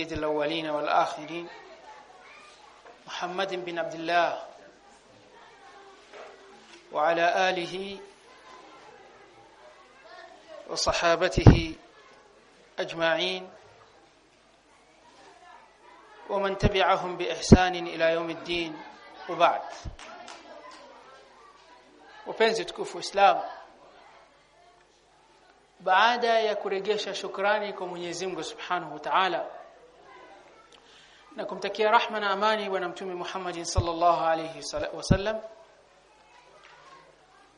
سيد الأولين والآخرين محمد بن عبد الله وعلى آله وصحابته أجمعين ومن تبعهم بإحسان إلى يوم الدين وبعد. Wapenzi tukufu Islam baada ya kuregesha shukrani wa Ta'ala na kumtakia rahma na amani bwana mtume Muhammad sallallahu alayhi wasallam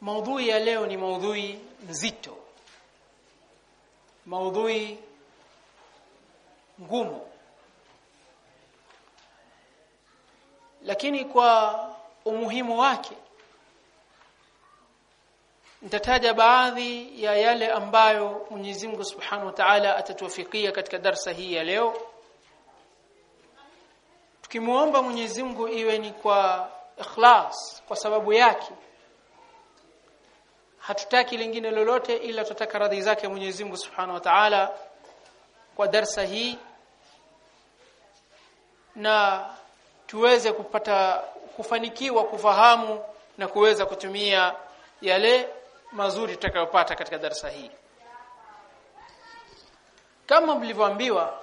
maudhui ya leo ni maudhui nzito. Maudhui ngumu. Lakini kwa umuhimu wake nitataja baadhi ya yale ambayo Mwenyezi Mungu Subhanahu wa Ta'ala atatuwafikia katika darsa hii ya leo tukimuomba Mwenyezi Mungu iwe ni kwa ikhlas kwa sababu yake hatutaki lingine lolote ila tutataka radhi zake Mwenyezi Mungu Subhanahu wa Ta'ala kwa darsa hii na tuweze kupata kufanikiwa kufahamu na kuweza kutumia yale mazuri tutakayopata katika darsa hii. Kama mlivyoambiwa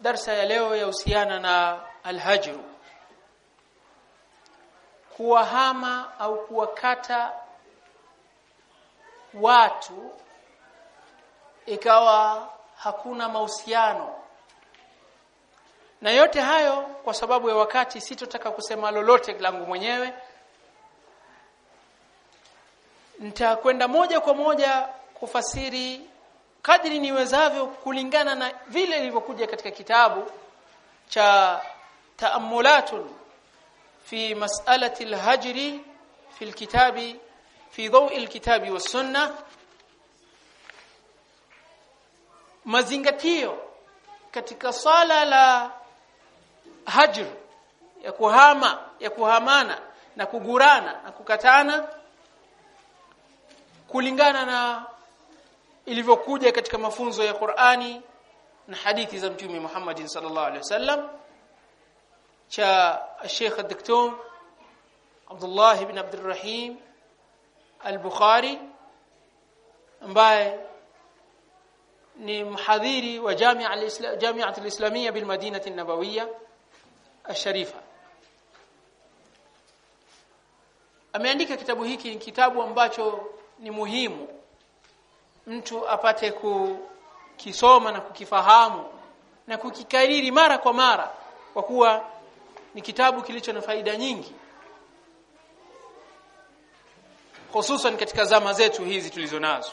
darsa ya leo yahusiana na alhajru. Kuwahama au kuwakata watu ikawa hakuna mahusiano. Na yote hayo kwa sababu ya wakati sitotaka kusema lolote langu mwenyewe. Nitakwenda moja kwa moja kufasiri kadri niwezavyo kulingana na vile ilivyokuja katika kitabu cha taamulatun في مسألة الهجر في الكتاب في ضوء الكتاب was-sunnah mazingatio katika sala la hajr ya kuhama ya kuhamana na kugurana na kukatana kulingana na ilivyokuja katika mafunzo ya Qur'ani na hadithi za Mtume Muhammad sallallahu alaihi wasallam cha Sheikh Dr. Abdullah ibn Abdurrahim Al-Bukhari ambaye ni mhadhiri wa Jamia al-Islam Jamia al-Islamia bil Madinah an-Nabawiyya ash-Sharifa ameandika kitabu hiki ni kitabu ambacho ni muhimu mtu apate kukisoma na kukifahamu na kukikariri mara kwa mara kwa kuwa ni kitabu kilicho na faida nyingi hususan katika zama zetu hizi tulizo nazo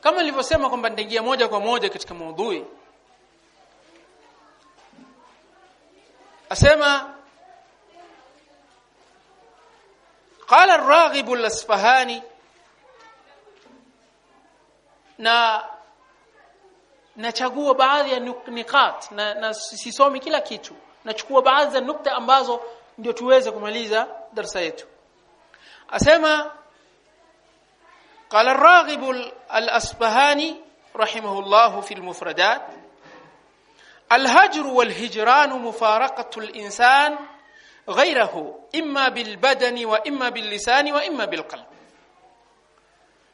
kama nilivyosema kwamba nitaingia moja kwa moja katika maudhui asema قال الراغب الأصفهاني na nachagua baadhi ya nikat na, na sisomi kila kitu Nachukua baadhi za nukta ambazo ndio tuweze kumaliza darasa yetu asema قال الراغب الأصبهاني رحمه الله في المفردات الهجر والهجران مفارقة الإنسان غيره إما بالبدن وإما باللسان وإما بالقلب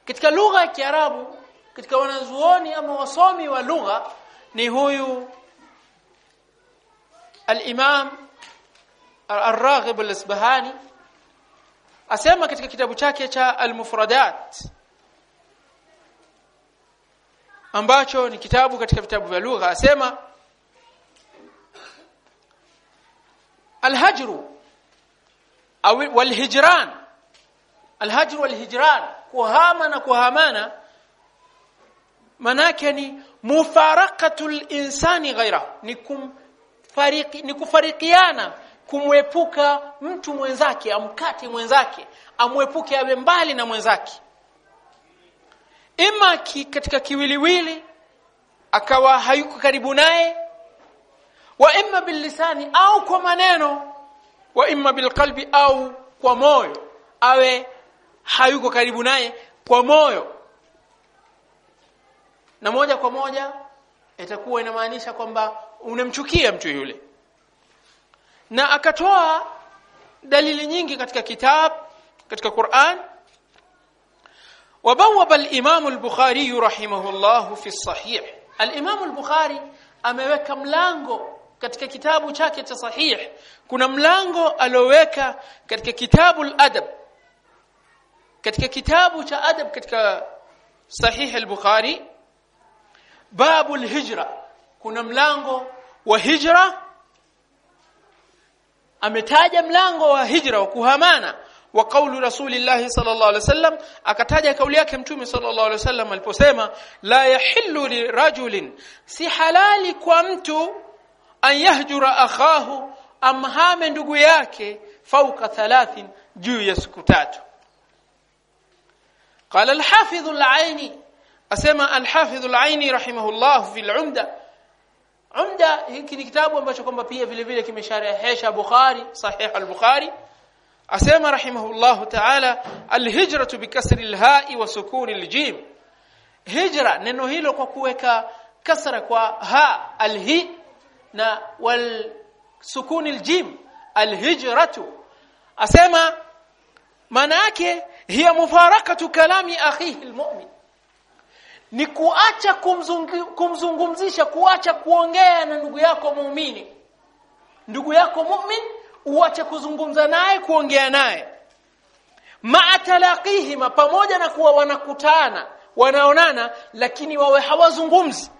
katika lugha ya Kiarabu katika wanazuoni ama wasomi wa lugha ni huyu الإمام الراغب الاصبهاني اسمع ketika kitabu chake cha al-mufradat ambacho ni kitabu katika vitabu vya lugha الهجر أو والهجران. الهجر والهجران. كوهامنا كهامنا مناكني مفارقة الإنسان غيره. ni kumfariki ni kufarikiana kumwepuka mtu mwenzake amkate mwenzake amwepuke awe mbali na mwenzake. Ima ki, katika kiwiliwili akawa hayuko karibu naye wa imma billisani au kwa maneno wa imma bilqalbi au kwa moyo awe hayuko karibu naye kwa moyo. Na moja kwa moja itakuwa inamaanisha kwamba unamchukia mtu yule na akatoa dalili nyingi katika kitab katika Qur'an وبوب الإمام البخاري رحمه الله في الصحيح الإمام البخاري ameweka mlango katika kitabu chake cha sahih kuna mlango alioweka katika kitabu al-adab katika kitabu cha adab katika sahih al-bukhari babu al-hijra kuna mlango wa hijra ametaja mlango wa hijra wa kuhamana wa kauli rasulillahi sallallahu alaihi wasallam akataja kauli yake mtume sallallahu alaihi wasallam aliposema la yahillu lirajulin si halali kwa mtu an yahjura akhahu amhame ndugu yake fauka thalathin juu ya siku tatu قال الحافظ العيني اسمع الحافظ العيني رحمه الله في العمده Umda hiki ni kitabu ambacho kwamba pia vile vile kimesharehesha Bukhari sahih al-Bukhari. Asema rahimahullahu ta'ala al-hijratu bikasri al-ha'i wa sukuni al-jim. Hijra neno hilo kwa kuweka kasra kwa ha al-hi na wal sukuni al-jim al-hijratu. Asema maana yake hiya mufarakatu kalami akhihi al-mu'min ni kuacha kumzungumzisha kuacha kuongea na ndugu yako muumini. Ndugu yako muumini uache kuzungumza naye kuongea naye. Ma'a talaqihima pamoja na kuwa wanakutana wanaonana lakini wawe hawazungumzi.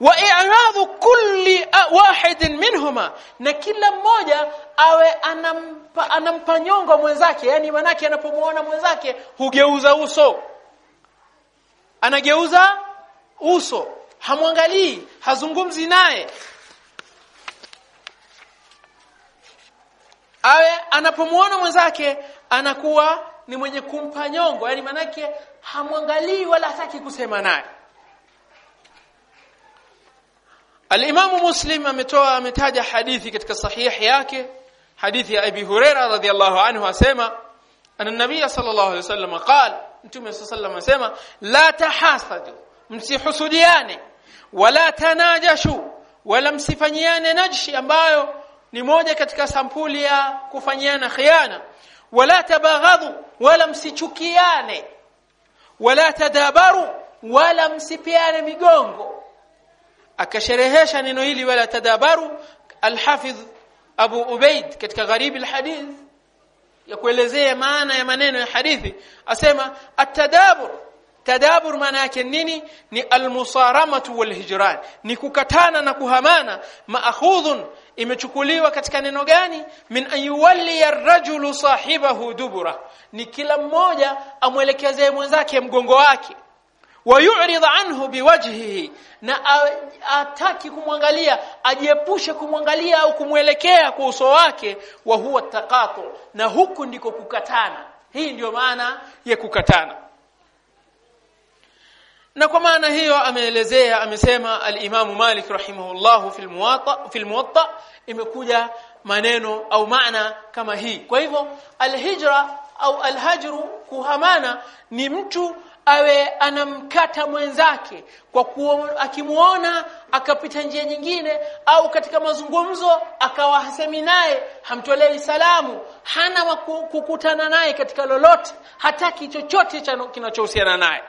Wa i'radhu kulli wahidin minhuma na kila mmoja awe anampa, anampa nyongo mwenzake yani manake anapomuona mwenzake hugeuza uso anageuza uso hamwangalii hazungumzi naye. Awe anapomuona mwenzake anakuwa ni mwenye kumpa nyongo. Yani manake hamwangalii wala hataki kusema naye. Al-Imam Muslim ametoa ametaja hadithi katika sahihi yake. Hadithi ya Abi Huraira radhiyallahu anhu asema anna nabiy sallallahu alayhi wasallam qala mtume sallallahu anasema la tahasadu msihusudiane wala tanajashu wala msifanyiane najshi ambayo ni moja katika sampuli ya kufanyiana khiana. Wala tabaghadhu wala msichukiane. Wala tadabaru wala msipiane migongo. Akasherehesha neno hili wala tadabaru alhafidh Abu Ubaid katika gharibi alhadith ya kuelezea maana ya maneno ya hadithi asema atadabur tadabur maana yake nini? Ni almusaramatu walhijran. Ni kukatana na kuhamana. Maakhudhun imechukuliwa katika neno gani? Min an yuwalli ar-rajulu sahibahu dubura. Ni kila mmoja amwelekezee mwenzake mgongo wake wayurid anhu biwajhihi na ataki kumwangalia ajiepushe kumwangalia au kumwelekea kwa uso wake wa huwa taqatu na huku ndiko kukatana. Hii ndiyo maana ya kukatana. Na kwa maana hiyo ameelezea amesema al-Imam Malik rahimahullah fi al-Muwatta fi al-Muwatta imekuja maneno au maana kama hii. Kwa hivyo al-hijra au al-hajru kuhamana ni mtu awe anamkata mwenzake kwa kuwa akimuona akapita njia nyingine au katika mazungumzo akawa hasemi naye hamtolei salamu hana kukutana naye katika lolote hataki chochote kinachohusiana naye.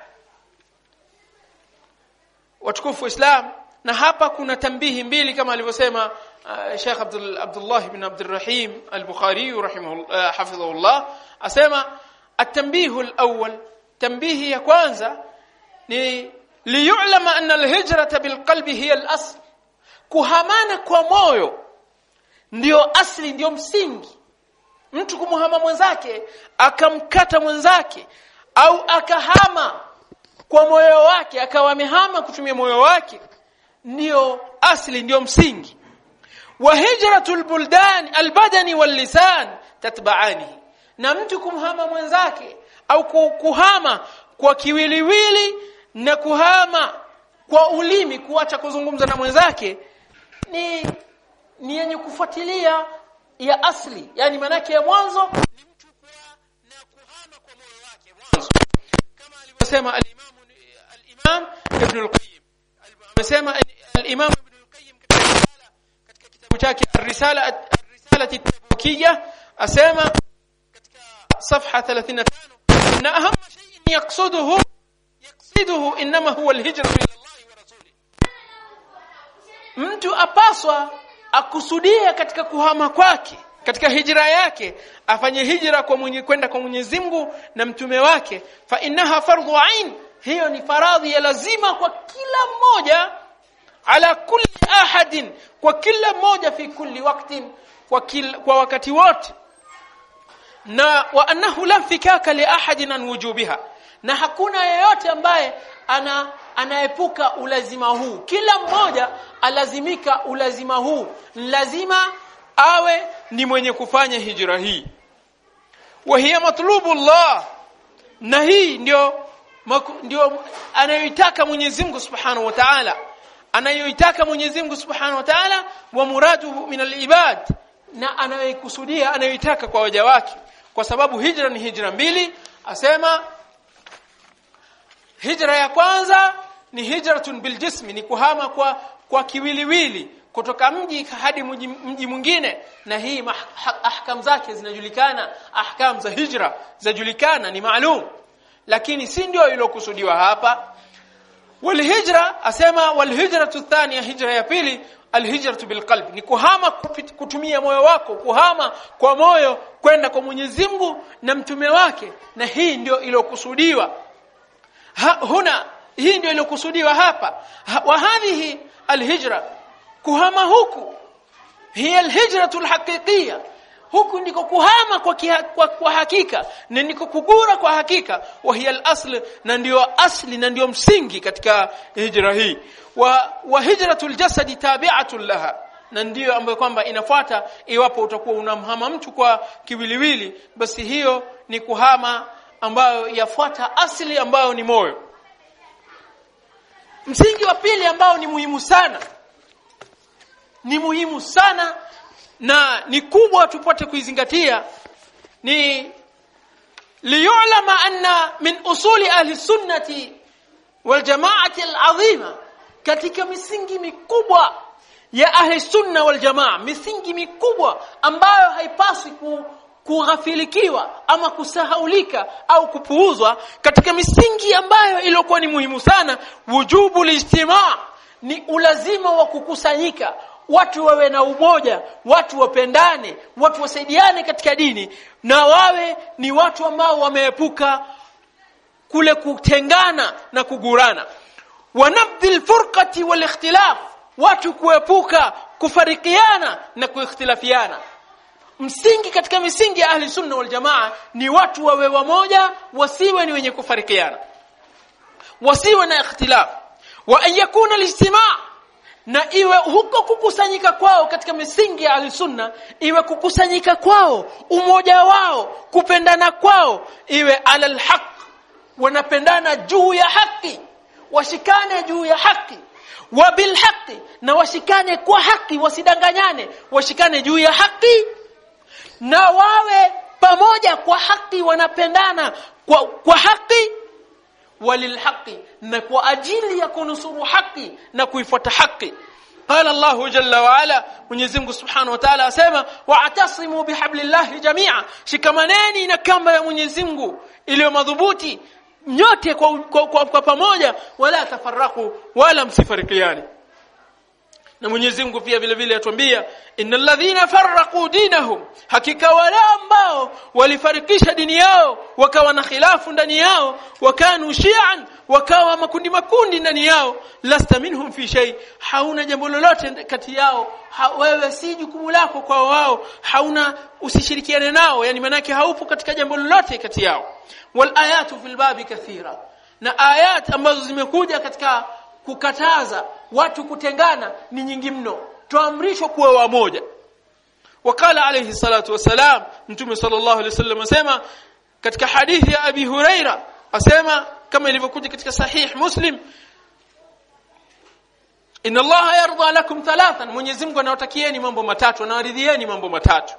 Watukufu Islam na hapa kuna tambihi mbili kama alivyosema uh, Sheikh Abdul Abdullah ibn Abdurrahim al-Bukhari rahimahullah hafidhahullah. Asema at-tanbihu al-awwal tambihi ya kwanza ni liyulama anna alhijrata bilqalbi hiya alasl. Kuhamana kwa moyo ndio asli ndio msingi. Mtu kumhama mwenzake akamkata mwenzake au akahama kwa moyo wake akawa amehama kutumia moyo wake ndio asli ndio msingi. Wa hijratul buldan albadani wal lisan tatba'ani. Na mtu kumhama mwenzake au kuhama kwa kiwiliwili na kuhama kwa ulimi kuacha kuzungumza na mwenzake ni ni yenye kufuatilia ya asli. Yani manake ya mwanzo ni mtu kuwa na kuhama kwa moyo wake mwanzo. Kama alivyosema al-Imam al-Imam ibn al-qayyim. Amesema al-imam ibn al-qayyim katika kitabu chake ar-risala ar-risala at-tabukiyya asema katika safha 35 inna ahamma shay'in yaqsuduhu yaqsiduhu inma huwa الهجره الى wa rasulih mtu apaswa akusudia katika kuhama kwake katika hijra yake afanye hijra kwa mwenye kwenda kwa Mwenyezi Mungu na mtume wake. Fa innaha fardhu ain hiyo ni faradhi ya lazima kwa kila mmoja ala kulli ahadin kwa kila mmoja fi kulli waktin kwa kila, kwa wakati wote na wa annahu la fikaka li ahadin an wujubiha. Na hakuna yeyote ambaye ana anaepuka ulazima huu. Kila mmoja alazimika ulazima huu. Lazima awe ni mwenye kufanya hijra hii. Wa hiya matlubu Allah. Na hii ndio ndio anayoitaka Mwenyezi Mungu Subhanahu wa Ta'ala. Anayoitaka Mwenyezi Mungu Subhanahu wa Ta'ala wa muradu min al-ibad. Na anayoikusudia anayoitaka kwa waja wake kwa sababu hijra ni hijra mbili asema hijra ya kwanza ni hijratun bil jismi ni kuhama kwa kwa kiwiliwili kutoka mji hadi mji, mji mwingine. Na hii ahkam zake zinajulikana ahkam za hijra zajulikana ni maalum. Lakini si ndio ilokusudiwa hapa? Walhijra asema walhijratu thania hijra ya pili alhijratu bilqalb ni kuhama kutumia moyo wako kuhama kwa moyo kwenda kwa Mwenyezi Mungu na mtume wake na hii ndio iliyokusudiwa. Huna hii ndio iliyokusudiwa hapa. Ha, wa hadhihi alhijra kuhama huku hiya alhijratu alhaqiqiyya. Huku ndiko kuhama kwa, kia, kwa, kwa hakika na ndiko kugura kwa hakika wa hiya al-asl na ndio asli na ndio msingi katika hijra hii wa, wa hijratul jasadi tabi'atun laha. Na ndiyo ambayo kwamba inafuata iwapo utakuwa unamhama mtu kwa kiwiliwili basi hiyo ni kuhama ambayo yafuata asili ambayo ni moyo. Msingi wa pili ambao ni muhimu sana ni muhimu sana na ni kubwa tupate kuizingatia ni liyulama anna min usuli ahli sunnati wal jamaati alazima katika misingi mikubwa ya ahli sunna wal jamaa misingi mikubwa ambayo haipaswi ku, kughafilikiwa ama kusahaulika au kupuuzwa katika misingi ambayo iliyokuwa ni muhimu sana wujubu lijtimaa ni ulazima wa kukusanyika watu wawe na umoja watu wapendane watu wasaidiane katika dini na wawe ni watu ambao wameepuka kule kutengana na kugurana wanabdhil furqati wal ikhtilaf watu kuepuka kufarikiana na kuikhtilafiana. Msingi katika misingi ya ahli sunna wal jamaa ni watu wawe wamoja wasiwe ni wenye kufarikiana. Wasiwe na ikhtilaf. Wa an yakuna al-ijtimaa na iwe huko kukusanyika kwao katika misingi ya alisunna iwe kukusanyika kwao umoja wao kupendana kwao iwe alal haq wanapendana juu ya haki washikane juu ya haki wa bilhaqi na washikane kwa haki wasidanganyane washikane juu ya haki na wawe pamoja kwa haki wanapendana kwa, kwa haki walil na kwa ajili ya kunusuru haki na kuifuata haki. Qala Allahu jalla wa ala Mwenyezi Mungu Subhanahu wa Ta'ala asema wa'tasimu bihablillahi jami'a. Shikamaneni na kamba ya Mwenyezi Mungu iliyo madhubuti nyote kwa, kwa, kwa, kwa pamoja wala tafaraku wala msifarikiane na Mwenyezi Mungu pia vile vile atuambia innal ladhina farraqu dinahum. Hakika wale ambao walifarikisha dini yao wakawa na khilafu ndani yao wakanu shi'an wakawa makundi makundi ndani yao lasta minhum fi shay. Hauna jambo lolote kati yao. Ha, wewe si jukumu lako kwa wao. Hauna usishirikiane nao. Yani manake haupo katika jambo lolote kati yao. Wal ayatu fil babi kathira. Na ayat ambazo zimekuja katika kukataza watu kutengana ni nyingi mno. Tuamrishwa kuwa wamoja. Wakala alayhi salatu wasalam mtume sallallahu alayhi wasallam asema katika hadithi ya abi huraira asema kama ilivyokuja katika sahih muslim inna allaha yarda lakum thalathan. Mwenyezi Mungu anawatakieni mambo matatu anawaridhieni mambo matatu.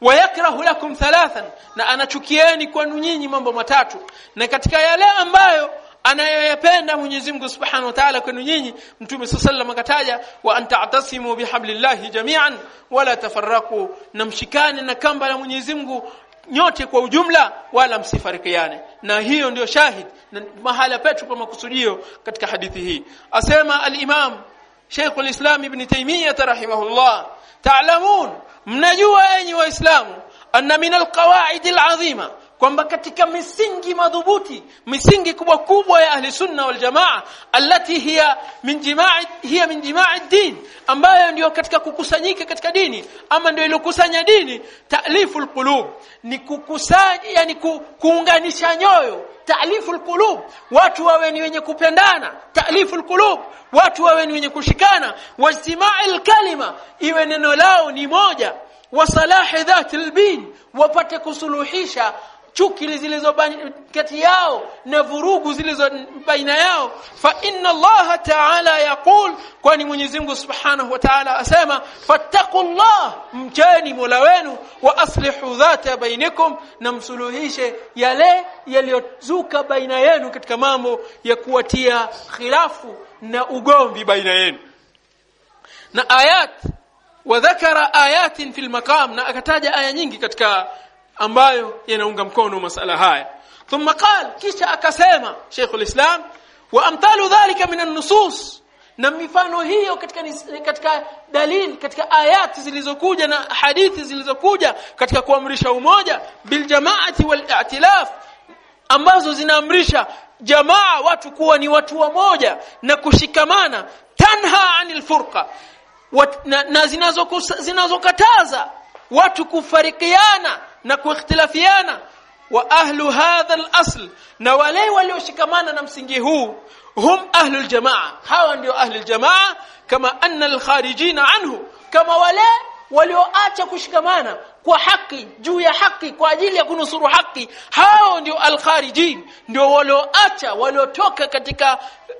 Wayakrahu lakum thalathan. Na anachukieni kwenu nyinyi mambo matatu. Na katika yale ambayo anayoyapenda Mwenyezi Mungu Subhanahu wa Ta'ala kwenu nyinyi Mtume sallallahu akataja wa anta'tasimu bihablillahi jami'an wala tafarraqu na mshikane na kamba la Mwenyezi Mungu nyote kwa ujumla wala msifarikiane. Na hiyo ndio shahid na mahala petu kwa makusudio katika hadithi hii. Asema al-Imam Sheikh al-Islam Ibn Taymiyyah rahimahullah ta'lamun mnajua enyi waislamu anna min al-qawaid al-azima kwamba katika misingi madhubuti misingi kubwa kubwa ya ahli sunna wal jamaa allati hiya min jima'i hiya min jima'i din ambayo ndio katika kukusanyika katika dini ama ndio iliyokusanya dini ta'liful qulub. Ni kukusanya yani ku, kuunganisha nyoyo ta'liful qulub. Watu wawe ni wenye kupendana ta'liful qulub. Watu wawe ni wenye kushikana. Wajtima'il kalima iwe neno lao ni moja. Wa salahi dhatil bin wapate kusuluhisha chuki zilizo kati yao na vurugu zilizo baina yao. Fa inna Allah ta'ala yaqul kwani Mwenyezi Mungu Subhanahu wa Ta'ala asema fattaqullah mcheni Mola wenu wa aslihu dhata bainakum na msuluhishe yale yaliyozuka baina yenu katika mambo ya kuwatia khilafu na ugomvi baina yenu. Na ayat wa dhakara ayatin fil maqam na akataja aya nyingi katika ambayo yanaunga mkono masala haya. Thumma qal kisha akasema Sheikh al-Islam wa amthalu dhalika min an-nusus na mifano hiyo katika katika dalili katika ayati zilizokuja na hadithi zilizokuja katika kuamrisha umoja bil jamaati wal i'tilaf ambazo zinaamrisha jamaa watu kuwa ni watu wamoja na kushikamana tanha anil furqa na, na zinazokataza watu kufarikiana na kuikhtilafiana wa ahlu hadha al-asl na wale walioshikamana na msingi huu hum ahlu al-jamaa. Hawa ndio ahlu al-jamaa kama anna al-kharijin anhu kama wale walioacha kushikamana kwa haki juu ya haki kwa ajili ya kunusuru haki hao ndio al-kharijin ndio walioacha waliotoka katika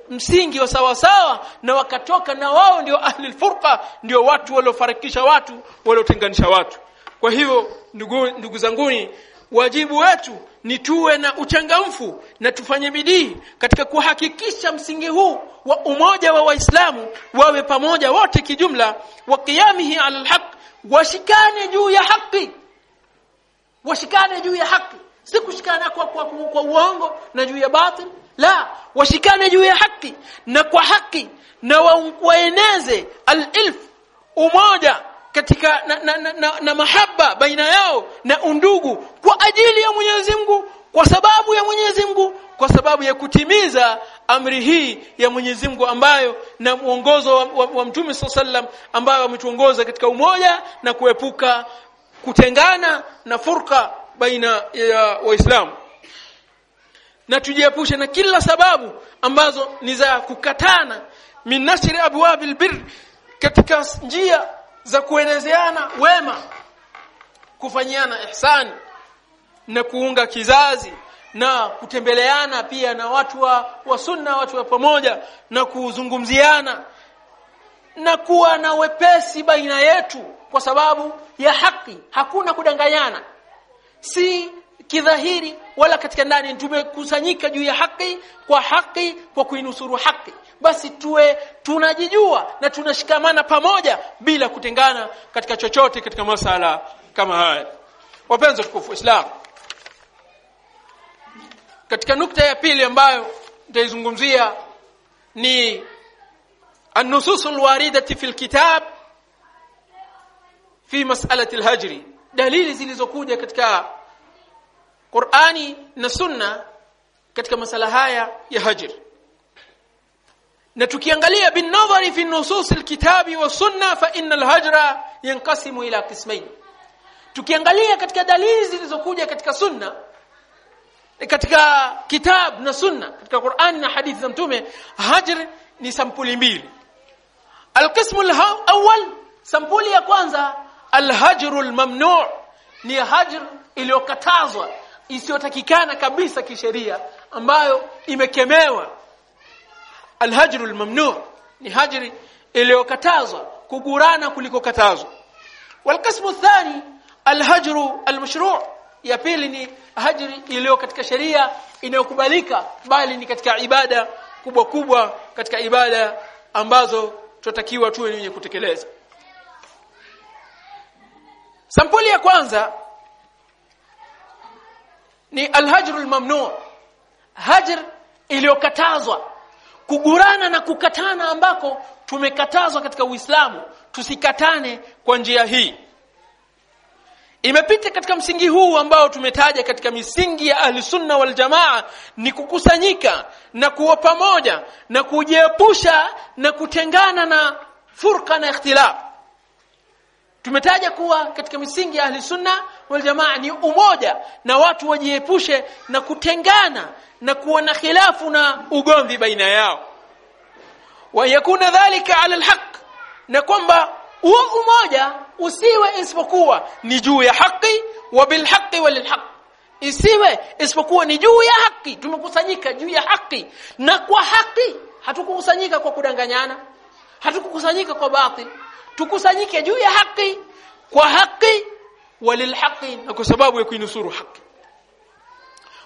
msingi wa sawa sawa na wakatoka na wao ndio ahli al-furqa ndio watu waliofarikisha watu waliotenganisha watu kwa hivyo ndugu, ndugu zanguni wajibu wetu ni tuwe na uchangamfu na tufanye bidii katika kuhakikisha msingi huu wa umoja wa waislamu wawe pamoja wote kijumla wa qiyamihi ala alhaq washikane juu ya haki. Washikane juu ya haki. Si kushikana kwa, kwa, kwa, kwa uongo na juu ya batil. La washikane juu ya haki. Na kwa haki na wa, waeneze alilf umoja katika na, na, na, na, na mahaba baina yao na undugu kwa ajili ya Mwenyezi Mungu kwa sababu ya Mwenyezi Mungu kwa sababu ya kutimiza amri hii ya Mwenyezi Mungu ambayo na mwongozo wa, wa, wa Mtume sallam ambayo ametuongoza katika umoja na kuepuka kutengana na furqa baina ya Waislamu. Na tujiepushe na kila sababu ambazo ni za kukatana min nasri abwabil bir katika njia za kuelezeana wema kufanyiana ihsani na kuunga kizazi na kutembeleana pia na watu wa, wa sunna watu wa pamoja na kuzungumziana na kuwa na wepesi baina yetu kwa sababu ya haki. Hakuna kudanganyana si kidhahiri wala katika ndani tumekusanyika juu ya haki kwa haki kwa kuinusuru haki basi tuwe tunajijua na tunashikamana pamoja bila kutengana katika chochote katika masala kama haya wapenzi tukufu Islam katika nukta ya pili ambayo nitaizungumzia ni النصوص الواردة في الكتاب في مسألة الهجر dalili zilizokuja katika Qur'ani na Sunna katika masala haya ya hajr na tukiangalia bin nadhari fi nusus alkitabi wa sunna fa inna alhajra yanqasimu ila qismayn. Tukiangalia katika dalili zilizokuja katika sunna katika kitab na sunna katika Qur'an na hadithi za mtume hajr ni sampuli mbili. Alqismu alawwal sampuli ya kwanza alhajru almamnu' ni hajr iliyokatazwa isiyotakikana kabisa kisheria ambayo imekemewa alhajru almamnu' ni hajri iliyokatazwa kugurana kuliko katazwa walqismu athani alhajru almashru' ya pili ni hajri iliyo katika sheria inayokubalika bali ni katika ibada kubwa kubwa katika ibada ambazo tunatakiwa tuwe wenye kutekeleza. Sampuli ya kwanza ni alhajru almamnu. Hajr iliyokatazwa kugurana na kukatana ambako tumekatazwa katika Uislamu tusikatane kwa njia hii. Imepita katika msingi huu ambao tumetaja katika misingi ya ahli sunna wal jamaa ni kukusanyika na kuwa pamoja na kujiepusha na kutengana na furka na ikhtilaf tumetaja kuwa katika misingi ya ahli sunna wal jamaa ni umoja na watu wajiepushe na kutengana na kuwa na khilafu na ugomvi baina yao. Wa yakuna dhalika ala alhaq na kwamba huo umoja usiwe isipokuwa ni juu ya haki wa bilhaqi walilhaq isiwe isipokuwa ni juu ya haki tumekusanyika juu ya haki na kwa haki hatukukusanyika kwa kudanganyana hatukukusanyika kwa batil tukusanyike juu ya haki kwa haki walilhaqi na kwa sababu ya kuinusuru haki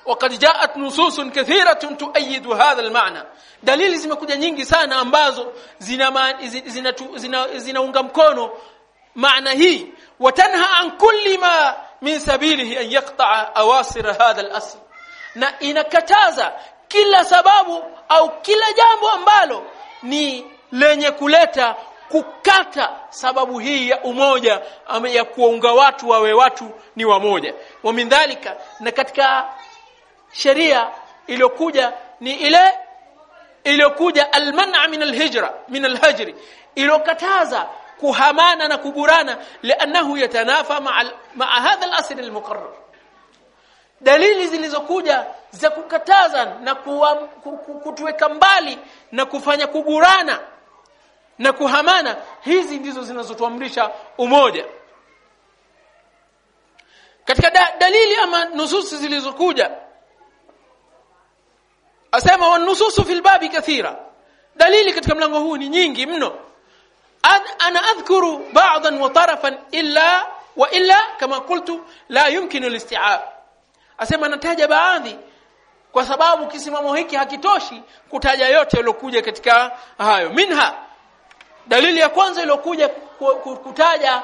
وقد جاءت نصوص كثيرة تؤيد هذا المعنى dalili zimekuja nyingi sana ambazo zina zina, zina, zinaunga mkono maana hii watanha an kulli ma min sabilihi an yaqta'a awasir hadha al-asl na inakataza kila sababu au kila jambo ambalo ni lenye kuleta kukata sababu hii ya umoja ya kuunga watu wawe watu ni wamoja. Wa min dhalika na katika sheria iliyokuja ni ile iliyokuja alman'a min alhijra min alhajri iliyokataza kuhamana na kuburana lianahu yatanafa ma'a hadha alasl almuqarrar. Dalili zilizokuja za kukataza na kutuweka mbali na kufanya kugurana na kuhamana hizi ndizo zinazotuamrisha umoja. Katika da, dalili ama nususi zilizokuja asema wanususu fil babi kathira. Dalili katika mlango huu ni nyingi mno. An, ana adhkuru ba'dan wa tarafan illa wa illa kama qultu la yumkinu al-isti'ab. Asema nataja baadhi kwa sababu kisimamo hiki hakitoshi kutaja yote yaliokuja katika hayo. Minha dalili ya kwanza iliyokuja kutaja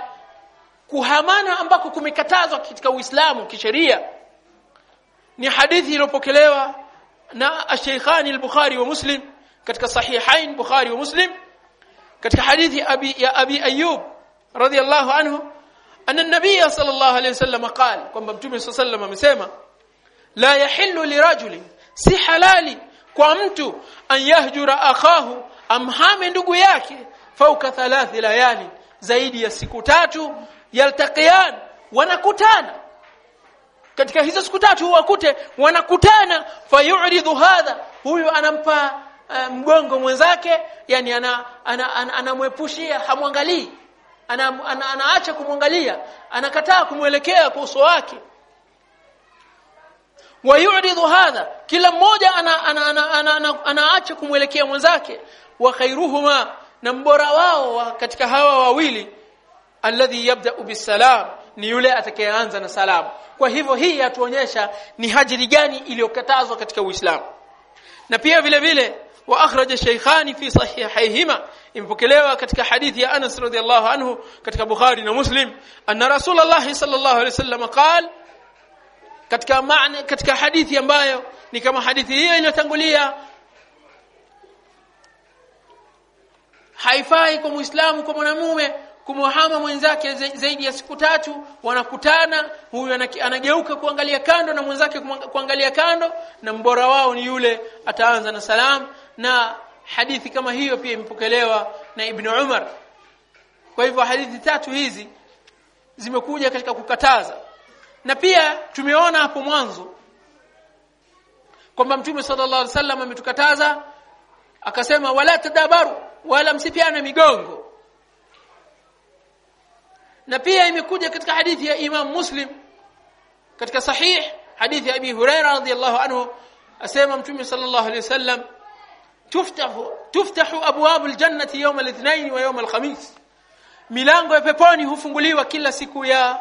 kuhamana ambako kumekatazwa katika Uislamu kisheria ni hadithi iliyopokelewa na Sheikhani al-Bukhari wa Muslim katika sahihain Bukhari wa Muslim katika hadithi abi ya Abi Ayyub radhiyallahu anhu anna an-nabiy sallallahu alayhi wasallam qala kwamba mtume sallallahu amesema la yahillu lirajulin si halali kwa mtu an yahjura akahu amhame ndugu yake fauka thalathi layali zaidi ya siku tatu yaltaqiyan wanakutana. Katika hizo siku tatu wakute wanakutana fayuridhu hadha huyu anampa uh, mgongo mwenzake yani ana anamwepushia ana, ana hamwangalii. Ana, ana, anaacha kumwangalia anakataa kumwelekea kwa uso wake. Wayuridhu hadha kila mmoja ana, ana, ana, ana, ana, anaacha kumwelekea mwenzake. Wa khairuhuma na mbora wao wa katika hawa wawili alladhi yabda'u bisalam ni yule atakayeanza na salamu. Kwa hivyo hii yatuonyesha ni hajiri gani iliyokatazwa katika Uislamu. Na pia vile vile wa akhraja shaykhani fi sahihayhima impokelewa katika hadithi ya Anas radhiallahu anhu katika Bukhari na Muslim anna Rasulullah sallallahu alaihi wasallam qala katika maana katika hadithi ambayo ni kama hadithi hiyo iliyotangulia haifai kwa Muislamu kwa mwanamume kumwahama mwenzake zaidi ya siku tatu wanakutana huyu anageuka kuangalia kando na mwenzake kuangalia kando na mbora wao ni yule ataanza na salam. Na hadithi kama hiyo pia imepokelewa na Ibn Umar. Kwa hivyo hadithi tatu hizi zimekuja katika kukataza. Na pia tumeona hapo mwanzo kwamba Mtume sallallahu alaihi wasallam ametukataza akasema wala tadabaru wala msipiane migongo. Na pia imekuja katika hadithi ya Imam Muslim katika sahih hadithi ya Abi Huraira radhiyallahu anhu asema Mtume sallallahu alayhi wasallam tuftahu tuftahu abwabu aljannati yawm alithnain wa yawm alkhamis. Milango ya peponi hufunguliwa kila siku ya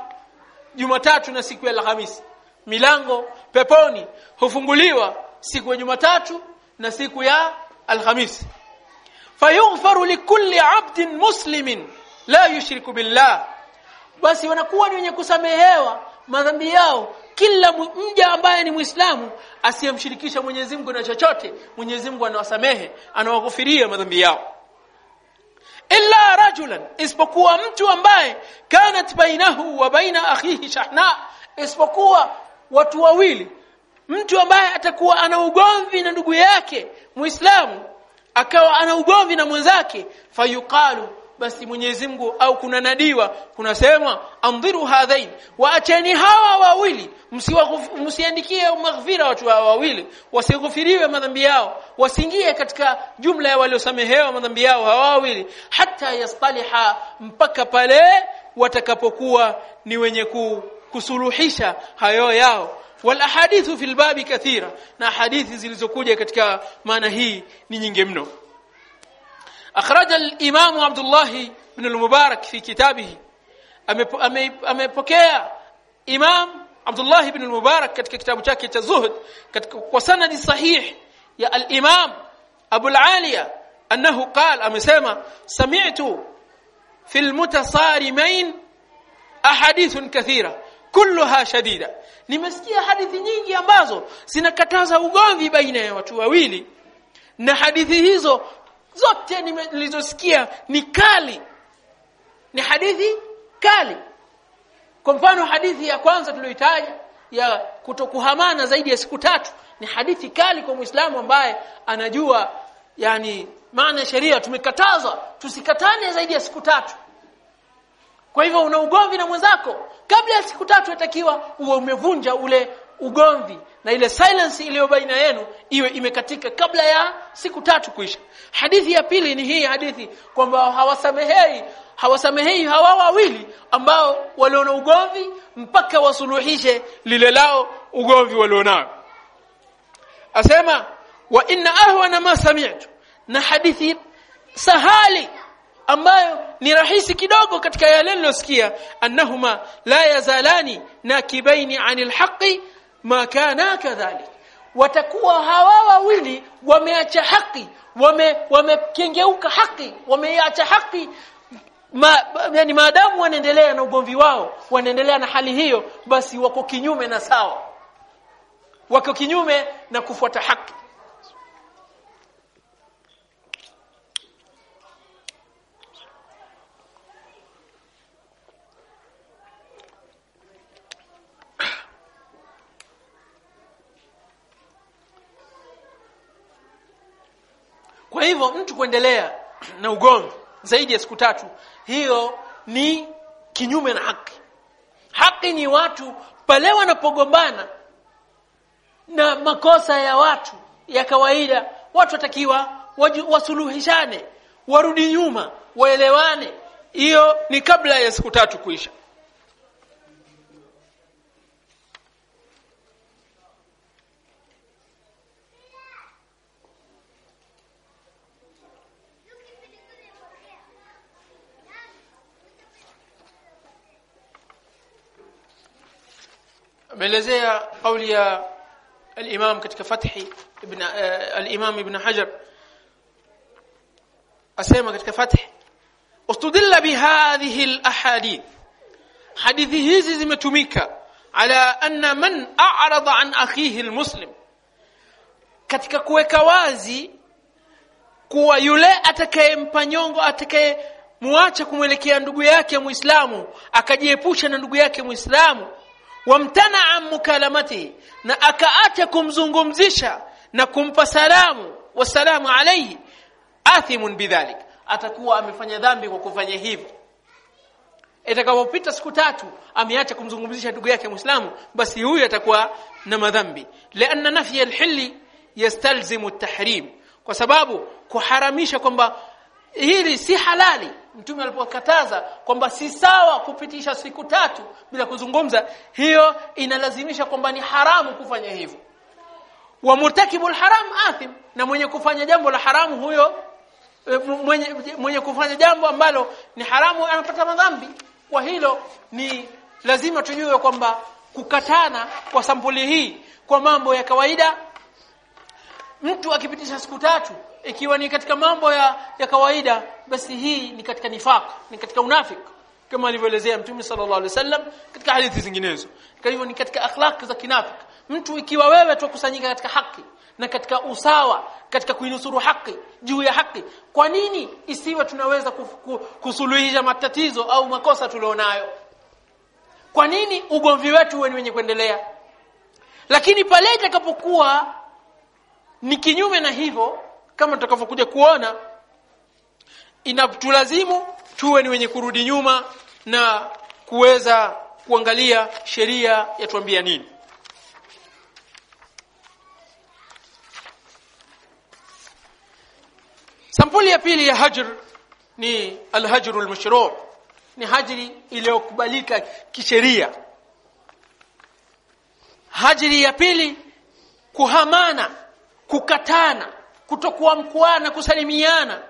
Jumatatu na siku ya Alhamisi. Milango peponi hufunguliwa siku ya Jumatatu na siku ya Alhamisi fayughfaru likulli 'abdin muslimin la yushriku billah. Basi wanakuwa ni wenye kusamehewa madhambi yao. Kila mja ambaye ni Muislamu asiyemshirikisha Mwenyezi Mungu na chochote Mwenyezi Mungu anawasamehe anawaghufiria madhambi yao. Illa rajulan isipokuwa mtu ambaye kanat bainahu wa baina akhihi shahna isipokuwa watu wawili. Mtu ambaye atakuwa ana ugomvi na ndugu yake Muislamu akawa ana ugomvi na mwenzake fayuqalu basi Mwenyezi Mungu au kuna nadiwa kunasema andhiru hadhain waacheni hawa wawili msiandikie maghfira watu hawa wawili wasighufiriwe madhambi yao wasingie katika jumla ya waliosamehewa madhambi yao hawa wawili hata yastaliha mpaka pale watakapokuwa ni wenye kusuluhisha hayo yao wal ahadithu fil babi kathira. Na hadithi zilizokuja katika maana hii ni nyingi mno. Akhraja al-imam Abdullah ibn al-Mubarak fi kitabihi. Amepokea imam Abdullah ibn al-Mubarak katika kitabu chake cha Zuhd kwa sanadi sahih ya al-imam Abu al-Aliya annahu qala amesema sami'tu fil mutasarimain ahadith kathira kulluha shadida nimesikia hadithi nyingi ambazo zinakataza ugomvi baina ya watu wawili. Na hadithi hizo zote nilizosikia ni kali. Ni hadithi kali. Kwa mfano hadithi ya kwanza tuliyoitaja ya kutokuhamana zaidi ya siku tatu ni hadithi kali kwa Muislamu ambaye anajua yani maana sheria tumekatazwa tusikatane zaidi ya siku tatu. Kwa hivyo una ugomvi na mwenzako kabla ya siku tatu yatakiwa uwe umevunja ule ugomvi na ile silence iliyo baina yenu iwe imekatika kabla ya siku tatu kuisha. Hadithi ya pili ni hii hadithi kwamba hawasamehei hawasamehei hawa wawili ambao waliona ugomvi mpaka wasuluhishe lile lao ugomvi walionao asema wa inna ahwana ma sami'tu. Na hadithi sahali ambayo ni rahisi kidogo katika yale nilosikia annahuma la yazalani nakibaini anil haqi ma kana kadhalik. Watakuwa hawa wawili wameacha haki wame wamekengeuka haki wameacha haki. Ma, yani maadamu wanaendelea na ugomvi wao wanaendelea na hali hiyo basi wako kinyume na sawa. Wako kinyume na kufuata haki Kwa hivyo mtu kuendelea na ugomvi zaidi ya siku tatu hiyo ni kinyume na haki. Haki ni watu pale wanapogombana na makosa ya watu ya kawaida watu watakiwa wasuluhishane warudi nyuma waelewane hiyo ni kabla ya siku tatu kuisha ameelezea kauli ya al-Imam katika Fathi ibn al-Imam Ibn Hajar. Asema katika Fathi ustudilla bihadhihi al-ahadith. Hadithi hizi zimetumika ala anna man a'rada an akhihi al-muslim. Katika kuweka wazi kuwa yule atakayempa nyongo atakaye muacha kumwelekea ndugu yake muislamu akajiepusha na ndugu yake muislamu wamtana an mukalamatihi na akaacha kumzungumzisha na kumpa salamu wasalamu alayhi athimun bidhalik. Atakuwa amefanya dhambi kwa kufanya hivyo. Itakapopita siku tatu ameacha kumzungumzisha ndugu yake muislamu basi huyu atakuwa na madhambi. Lianna nafyi alhilli yastalzimu at-tahrim. Kwa sababu kuharamisha kwamba hili si halali mtume alipokataza kwamba si sawa kupitisha siku tatu bila kuzungumza hiyo inalazimisha kwamba ni haramu kufanya hivyo. Wa murtakibul haram athim na mwenye kufanya jambo la haramu huyo mwenye, mwenye kufanya jambo ambalo ni haramu anapata madhambi. Kwa hilo ni lazima tujue kwamba kukatana kwa sampuli hii kwa mambo ya kawaida mtu akipitisha siku tatu ikiwa ni katika mambo ya, ya kawaida basi hii ni katika nifaq ni katika unafik. Kama alivyoelezea mtume sallallahu alaihi wasallam katika hadithi zinginezo. Kwa hivyo ni katika akhlaq za kinafik. Mtu ikiwa wewe tukusanyika katika haki na katika usawa katika kuinusuru haki juu ya haki kwa nini isiwe tunaweza kusuluhisha matatizo au makosa tulionayo? Kwa nini ugomvi wetu uwe ni wenye kuendelea? Lakini pale itakapokuwa ni kinyume na hivyo kama tutakavyokuja kuona inatulazimu tuwe ni wenye kurudi nyuma na kuweza kuangalia sheria yatuambia nini. Sampuli ya pili ya hajr ni alhajru almashru' ni hajri iliyokubalika kisheria. Hajri ya pili kuhamana kukatana kutokuwa mkuana kusalimiana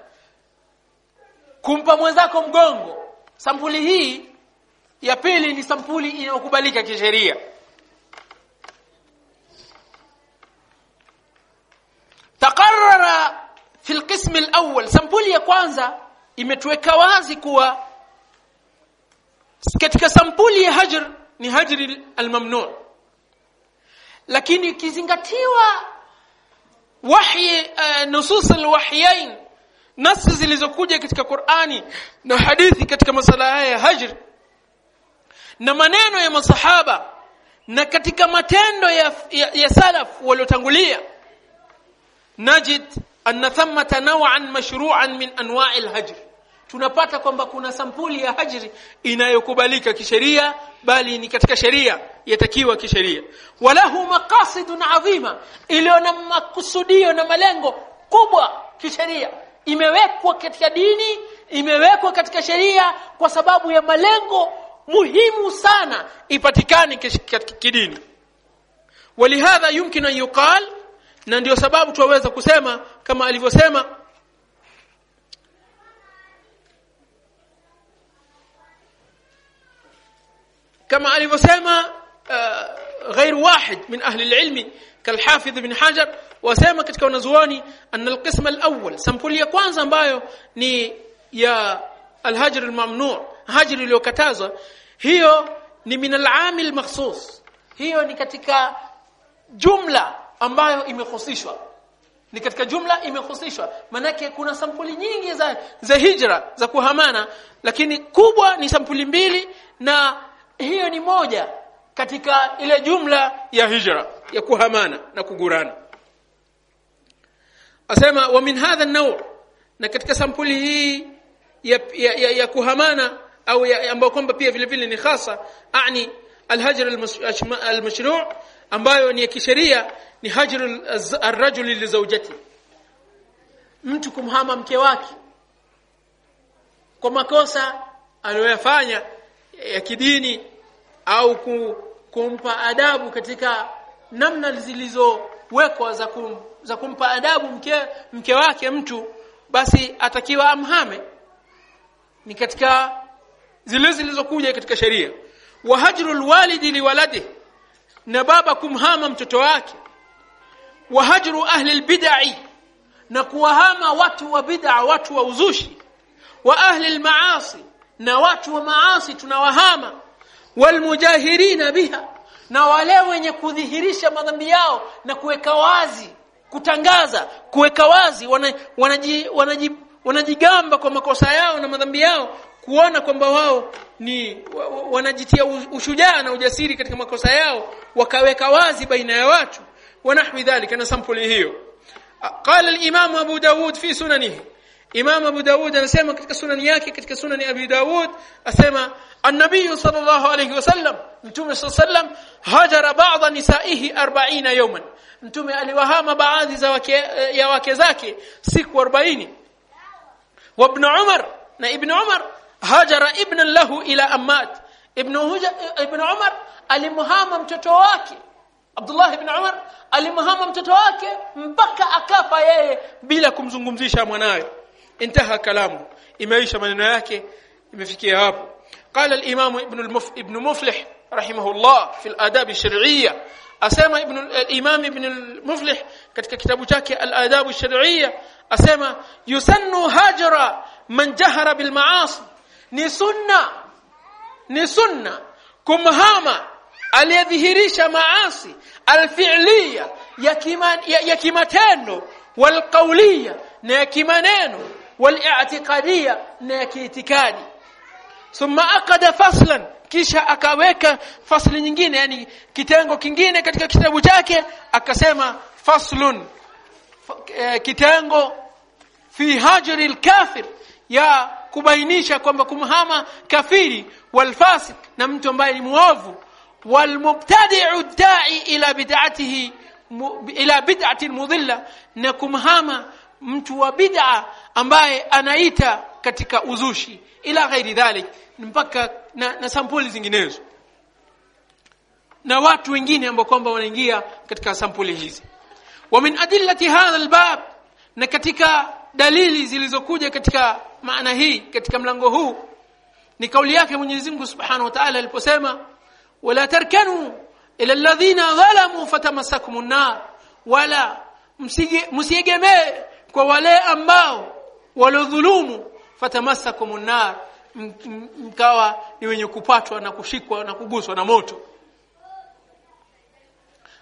kumpa mwenzako mgongo. Sampuli hii ya pili ni sampuli inayokubalika kisheria. Takarara fi alqism alawwal. Sampuli ya kwanza imetuweka wazi kuwa katika sampuli ya hajr ni hajri almamnu. Lakini ikizingatiwa wahyi uh, nusus alwahyain. Nasi zilizokuja katika Qur'ani na hadithi katika masala haya ya hajr. Na maneno ya masahaba na katika matendo ya, ya, ya salaf waliotangulia. Najid anna thamma naw'an mashru'an min anwa'il alhajr tunapata kwamba kuna sampuli ya hajri inayokubalika kisheria bali ni katika sheria yatakiwa kisheria. Walahu maqasidun adhima iliyo na makusudio na malengo kubwa kisheria. Imewekwa katika dini imewekwa katika sheria kwa sababu ya malengo muhimu sana ipatikane kidini. Walihadha an yuqal na ndio sababu tuweza kusema kama alivyosema كما alivyosema غير واحد من اهل العلم كالحافظ ابن حجر wasema katika wanazuoni anna alqism alawwal sampuli ya kwanza ambayo ni ya alhajr almamnu hajr iliyokatazwa hiyo ni min alamil makhsus hiyo ni katika jumla ambayo imehusishwa ni katika jumla imehusishwa manake kuna sampuli nyingi za za hijra za kuhamana lakini kubwa ni sampuli mbili na hiyo ni moja katika ile jumla ya hijra ya kuhamana na kugurana. Asema wa min hadha an na katika sampuli hii ya, ya, ya, ya kuhamana au ambayo kwamba pia vile vile ni hasa ani alhajr almashru' ambayo ni ya kisheria ni hajr arrajul li zawjati. Mtu kumhama mke wake kwa makosa aliyoyafanya ya kidini au kumpa adabu katika namna zilizowekwa za kum, za kumpa adabu mke mke wake mtu basi atakiwa amhame. Ni katika zile zilizokuja katika sheria. Wa hajrul walidi liwaladihi na baba kumhama mtoto wake. Wa hajru ahli albid'i na kuwahama watu wa bid'a watu wa uzushi. Wa ahli almaasi na watu wa maasi tunawahama walmujahirina biha na wale wenye kudhihirisha madhambi yao na kuweka wazi kutangaza kuweka wazi wanajigamba kwa makosa yao na madhambi yao kuona kwamba wao ni wanajitia ushujaa na ujasiri katika makosa yao wakaweka wazi baina ya watu wanahwi dhalika na sampuli hiyo. Qala al-imam Abu Dawud fi sunanihi. Imam Abu Daud anasema katika sunani yake katika sunani Abi Daud asema an-nabiy sallallahu alayhi wasallam mtume sallam hajara ba'dha nisaihi 40 yawman. Mtume aliwahama baadhi za wake ya wake zake siku 40 wa ibn Umar na ibn Umar hajara ibnan lahu ila ammat ibn Huja, ibn Umar alimhama mtoto wake Abdullah ibn Umar alimhama mtoto wake mpaka akafa yeye bila kumzungumzisha mwanawe. انتهى كلامه. إميش من ناكي مفكي هاب. قال الإمام ابن, المف... ابن مفلح رحمه الله في الآداب الشرعية. أسامة ابن الإمام ابن المفلح كتك كتاب جاكي الآداب الشرعية. أسامة يسن هاجر من جهر بالمعاصي. نسنة نسنة كم هاما اليذهريش معاصي. الفعلية. يكيما يكيما والقولية. نيكيما wali'tiqadiyya na ya kiitikadi. Thumma aqada faslan kisha akaweka fasli nyingine yani kitengo kingine katika kitabu chake akasema faslun kitengo fi hajri al-kafir ya kubainisha kwamba kumhama kafiri walfasik na mtu ambaye ni muovu walmubtadi'u da'i ila bid'atihi ila bid'ati mudhilla na kumhama mtu wa bid'a ambaye anaita katika uzushi ila ghairi dhalik mpaka na, na sampuli zinginezo. Na watu wengine ambao kwamba wanaingia katika sampuli hizi. Wa min adillati hadha albab na katika dalili zilizokuja katika maana hii katika mlango huu ni kauli yake Mwenyezi Mungu Subhanahu wa Ta'ala aliposema wala tarkanu ila alladhina zalamu fatamassakumun nar wala msiegemee kwa wale ambao walodhulumu fatamassakumun nar mkawa ni wenye kupatwa na kushikwa na kuguswa na moto.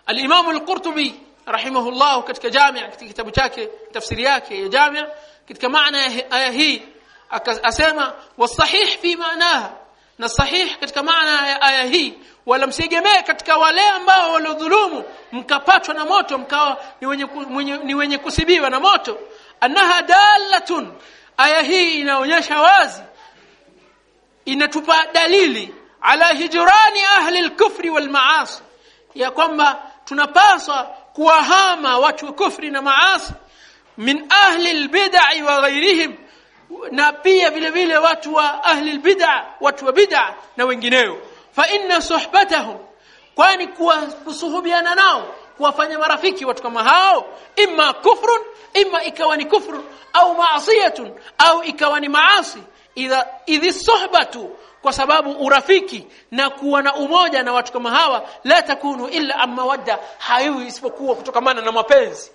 Al-Imam Al-Qurtubi rahimahullah katika Jami' katika kitabu chake tafsiri yake ya Jami' katika maana ya aya hii akasema wasahih fi maanaha na sahih katika maana ya aya hii. Wala msiegemee katika wale ambao waliodhulumu mkapatwa na moto mkawa ni wenye, mwenye, ni wenye kusibiwa na moto. Annaha dalatun aya hii inaonyesha wazi inatupa dalili ala hijrani ahli al-kufri wal maasi ya kwamba tunapaswa kuwahama watu wa kufri na maasi min ahli al-bid'i wa ghairihim na pia vile vile watu wa ahli al-bid'a watu wa bid'a na wengineo. Fa inna suhbatahum kwani kusuhubiana nao kuwafanya marafiki watu kama hao imma kufrun imma ikawa ni kufru au maasiyatun au ikawa ni maasi. Idha idhi suhbatu kwa sababu urafiki na kuwa na umoja na watu kama hawa la takunu illa amma wadda haiwi isipokuwa kutokamana na mapenzi.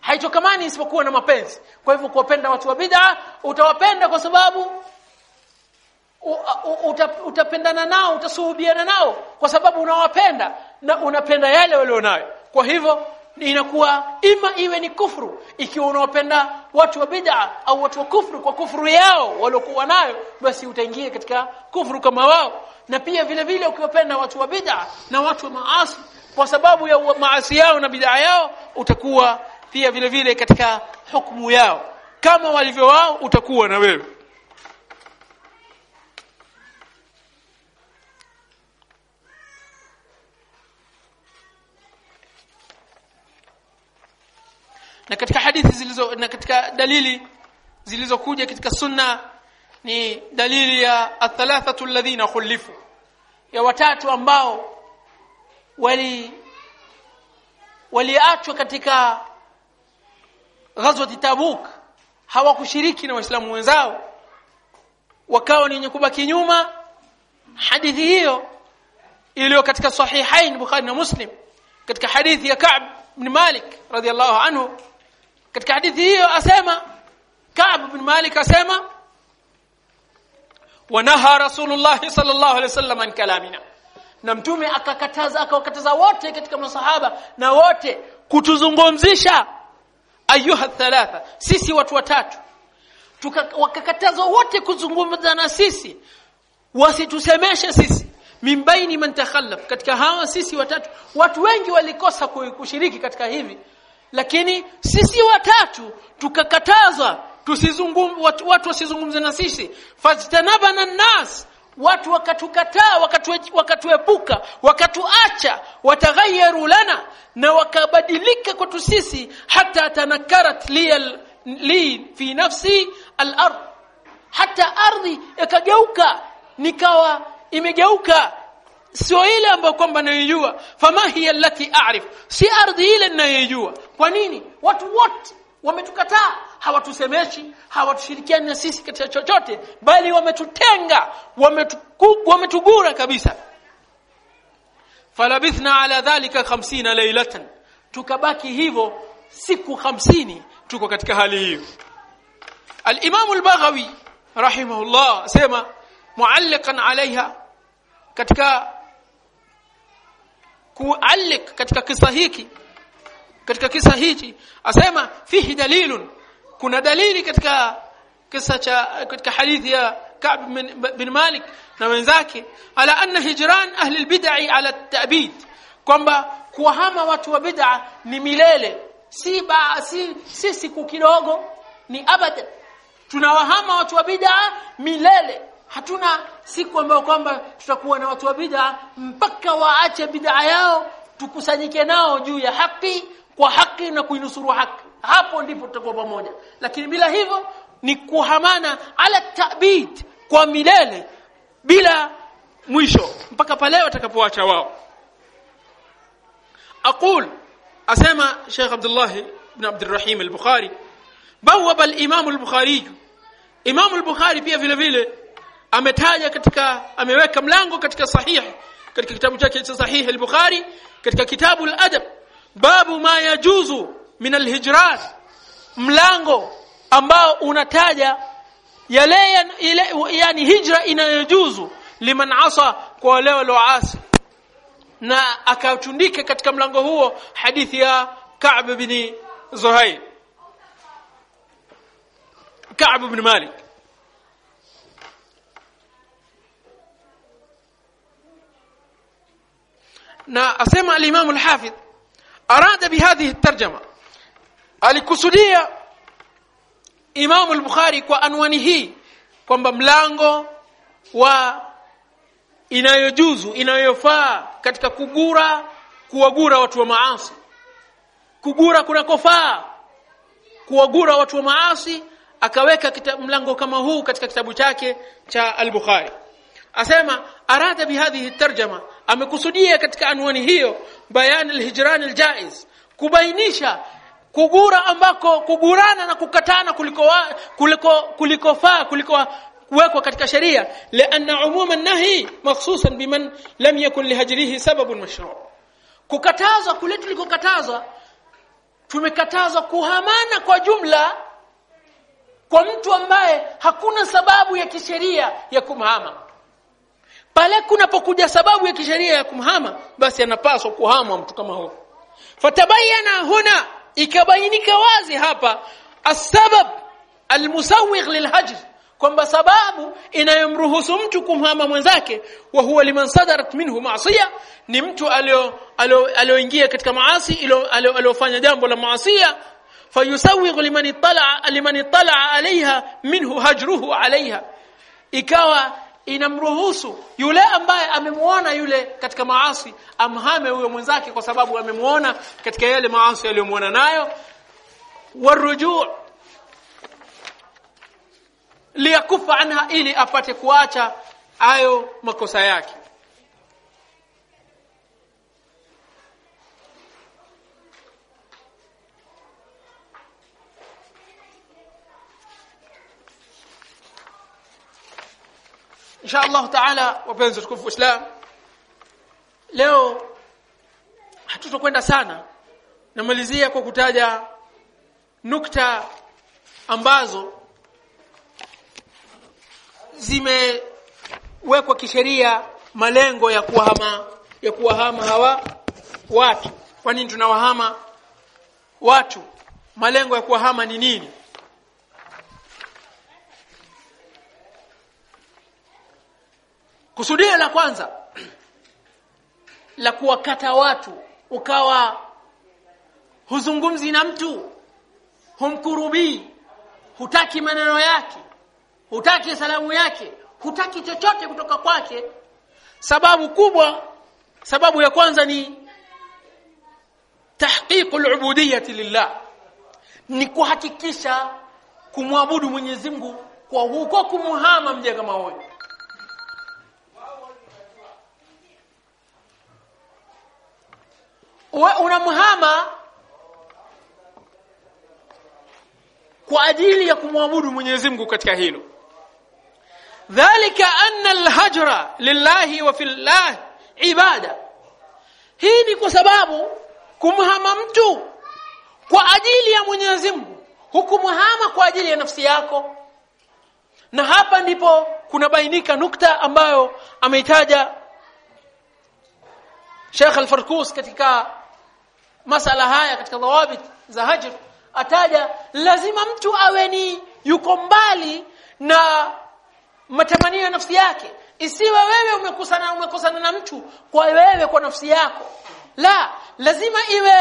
Haitokamani isipokuwa na mapenzi kwa hivyo kuwapenda watu wa bid'a utawapenda kwa sababu utapendana nao utasuhubiana nao kwa sababu unawapenda na unapenda yale walionayo. Kwa hivyo inakuwa ima iwe ni kufru. Ikiwa unawapenda watu wa bid'a au watu wa kufru kwa kufru yao waliokuwa nayo basi utaingia katika kufru kama wao. Na pia vile vile ukiwapenda watu wa bid'a na watu wa maasi kwa sababu ya maasi yao na bid'a yao utakuwa pia vile vile katika hukumu yao. Kama walivyo wao utakuwa na wewe. Na katika hadithi zilizo na katika dalili zilizokuja katika sunna ni dalili ya athalathatu alladhina khulifu. Ya watatu ambao wali waliachwa katika ghazwati Tabuk hawakushiriki na waislamu wenzao. Wakawa ni wenye kubaki nyuma. Hadithi hiyo iliyo katika sahihain Bukhari na Muslim katika hadithi ya Ka'b ibn Malik radiyallahu anhu. Katika hadithi hiyo asema Ka'b ibn Malik asema wanaha Rasulullah sallallahu alaihi wasallam an kalamina. Na mtume akakataza akawakataza wote katika masahaba na wote kutuzungumzisha ayuha thalatha sisi watu watatu. Wakakatazwa wote kuzungumza na sisi wasitusemeshe sisi. Mimbaini man takhallaf katika hawa sisi watatu watu wengi walikosa kushiriki katika hivi. Lakini sisi watatu tukakatazwa tusizungumze watu, watu wasizungumze na sisi. Fajtanabana nas watu wakatukataa wakatuepuka wakatuacha wataghayaru lana na wakabadilika kwetu sisi hata tanakarat li, li fi nafsi al-ard hata ardhi ikageuka nikawa imegeuka. Sio ile ambayo kwamba naijua fama hiya allati a'rif? Si ardhi ile ninayojua kwa nini? Watu wote wametukataa hawatusemeshi hawatushirikiani na sisi katika chochote bali wametutenga wametugura kabisa. Falabithna ala dhalika 50 laylatan. Tukabaki hivyo siku 50 tuko katika hali hiyo. al-Imam al-Baghawi rahimahullah sema mualliqan alaiha katika kuallik katika kisa hiki katika kisa hichi asema fihi dalilun kuna dalili katika kisa cha katika hadithi ya Ka'b bin Malik na wenzake ala anna hijran ahli albid'i ala at-ta'bid kwamba kuwahama watu wa bid'a ni milele si ba, si, si siku kidogo ni abad. Tunawahama watu wa bid'a milele. Hatuna siku ambayo kwamba tutakuwa na watu wa bid'a mpaka waache bid'a yao tukusanyike nao juu ya haki kwa haki na kuinusuru haki hapo ndipo tutakuwa pamoja. Lakini bila hivyo ni kuhamana ala ta'bid kwa milele bila mwisho mpaka pale watakapoacha wao. Aqul asema Sheikh Abdullah ibn Abdurrahim al-Bukhari bawaba al-Imam al-Bukhari. Imam al-Bukhari pia vile vile ametaja katika ameweka mlango katika sahih katika kitabu chake cha sahih al-Bukhari katika kitabu al-Adab. Babu ma yajuzu min al-hijran mlango ambao unataja yale ile yani hijra inayojuzu liman asa kwa wale walioasi na akatundika katika mlango huo hadithi ya Ka'b bin Zuhair Ka'b bin Malik na asema al-Imam al-Hafidh arada bihadhihi at-tarjuma alikusudia Imam al-Bukhari kwa anwani hii kwamba mlango wa inayojuzu inayofaa katika kugura kuwagura watu wa maasi. Kugura kunakofaa kuwagura watu wa maasi akaweka mlango kama huu katika kitabu chake cha al-Bukhari. Asema arada bihadhihi tarjama amekusudia katika anwani hiyo bayan al-hijran al-jaiz kubainisha kugura ambako kugurana na kukatana kuliko wa, kuliko kulikofaa kuliko kuwekwa katika sheria. Lianna umuma nahi makhsusan biman lam yakun lihajrihi sababun mashru' kukatazwa kule tulikokatazwa tumekatazwa kuhamana kwa jumla kwa mtu ambaye hakuna sababu ya kisheria ya kumhama. Pale kunapokuja sababu ya kisheria ya kumhama basi anapaswa kuhamwa mtu kama huyo. Fatabayana huna ikabainika wazi hapa asbab almusawigh lilhajr kwamba sababu inayomruhusu mtu kumhama mwenzake wa huwa liman sadarat minhu maasiya ni mtu alioingia katika maasi aliofanya jambo la maasiya. Fayusawigh liman ittala liman ittala alaiha minhu hajruhu alaiha ikawa inamruhusu yule ambaye amemuona yule katika maasi amhame huyo mwenzake kwa sababu amemuona katika yale maasi aliyomuona nayo. Warujuu liyakufa anha ili apate kuacha ayo makosa yake insha Allah taala wapenzi tukufu Islam leo hatutokwenda sana. Namalizia kwa kutaja nukta ambazo zimewekwa kisheria malengo ya kuwahama ya kuwahama hawa watu. Kwa nini tunawahama watu? Malengo ya kuwahama ni nini kusudia la kwanza la kuwakata watu ukawa huzungumzi na mtu humkurubii hutaki maneno yake hutaki salamu yake hutaki chochote kutoka kwake. Sababu kubwa sababu ya kwanza ni tahqiq al lillah ni kuhakikisha kumwabudu Mwenyezi Mungu kwa huko kumuhama mja kama unamhama kwa ajili ya kumwabudu Mwenyezi Mungu katika hilo. Dhalika anna alhajra lillahi wa fillah ibada. Hii ni kwa sababu kumhama mtu kwa ajili ya Mwenyezi Mungu hukumhama kwa ajili ya nafsi yako. Na hapa ndipo kunabainika nukta ambayo ameitaja Sheikh Al-Farkus katika masala haya katika dhawabit za hajr ataja lazima mtu awe ni yuko mbali na matamanio ya nafsi yake. Isiwe wewe umekusana umekosana na mtu kwa wewe kwa nafsi yako. La lazima iwe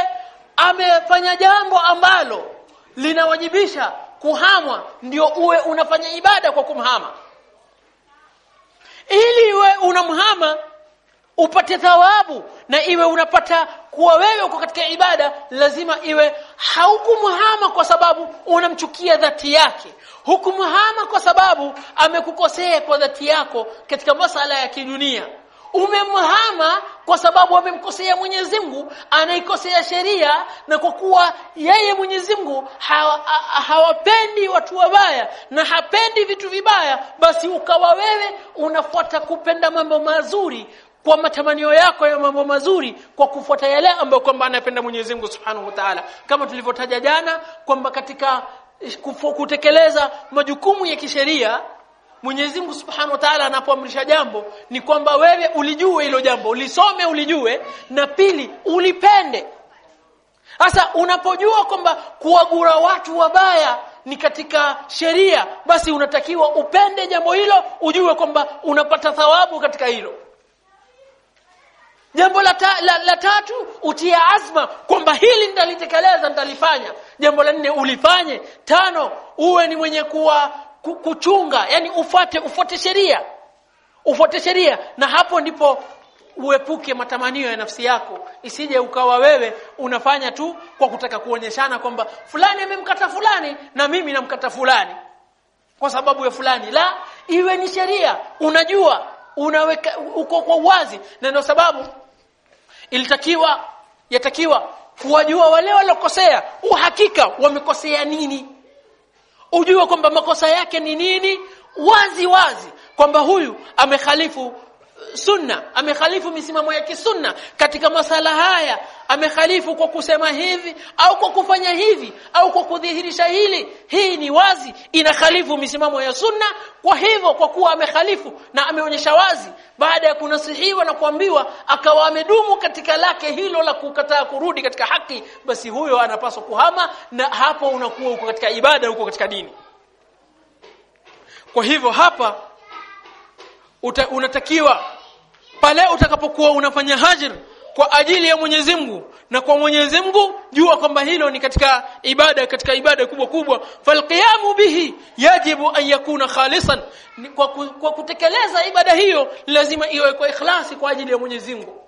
amefanya jambo ambalo linawajibisha kuhamwa ndio uwe unafanya ibada kwa kumhama. Ili we unamhama upate thawabu na iwe unapata kuwa wewe uko katika ibada lazima iwe haukumhama kwa sababu unamchukia dhati yake. Hukumhama kwa sababu amekukosea kwa dhati yako katika masala ya kidunia. Umemhama kwa sababu amemkosea Mwenyezi Mungu anaikosea sheria na kwa kuwa yeye Mwenyezi Mungu hawapendi watu wabaya na hapendi vitu vibaya basi ukawa wewe unafuata kupenda mambo mazuri kwa matamanio yako ya mambo mazuri kwa kufuata yale ambayo kwamba anapenda Mwenyezi Mungu Subhanahu wa Ta'ala kama tulivyotaja jana kwamba katika kutekeleza majukumu ya kisheria Mwenyezi Mungu Subhanahu wa Ta'ala anapoamrisha jambo ni kwamba wewe ulijue hilo jambo, ulisome ulijue na pili ulipende. Sasa unapojua kwamba kuwagura watu wabaya ni katika sheria, basi unatakiwa upende jambo hilo, ujue kwamba unapata thawabu katika hilo. Jambo la, ta, la, la tatu utia azma. Kwamba hili nitalitekeleza nitalifanya. Jambo la nne ulifanye. Tano uwe ni mwenye kuwa kuchunga. Yani ufuate ufuate sheria. Ufuate sheria. Na hapo ndipo uepuke matamanio ya nafsi yako. Isije ukawa wewe unafanya tu kwa kutaka kuonyeshana kwamba fulani amemkata fulani na mimi namkata fulani. Kwa sababu ya fulani. La iwe ni sheria. Unajua. Unaweka uko kwa uwazi. Na ndio sababu ilitakiwa yatakiwa kuwajua wale walokosea uhakika wamekosea nini. Ujue kwamba makosa yake ni nini wazi wazi kwamba huyu amekhalifu sunna amekhalifu misimamo ya kisunna. Katika masala haya amekhalifu kwa kusema hivi au kwa kufanya hivi au kwa kudhihirisha hili hii ni wazi inakhalifu misimamo ya sunna. Kwa hivyo kwa kuwa amekhalifu na ameonyesha wazi baada ya kunasihiwa na kuambiwa akawa amedumu katika lake hilo la kukataa kurudi katika haki basi huyo anapaswa kuhama na hapo unakuwa uko katika ibada uko katika dini. Kwa hivyo hapa uta, unatakiwa pale utakapokuwa unafanya hajr kwa ajili ya Mwenyezi Mungu. Na kwa Mwenyezi Mungu jua kwamba hilo ni katika ibada katika ibada kubwa kubwa. Falqiyamu bihi yajibu an yakuna khalisan. Kwa, kwa kutekeleza ibada hiyo lazima iwe kwa ikhlasi kwa ajili ya Mwenyezi Mungu.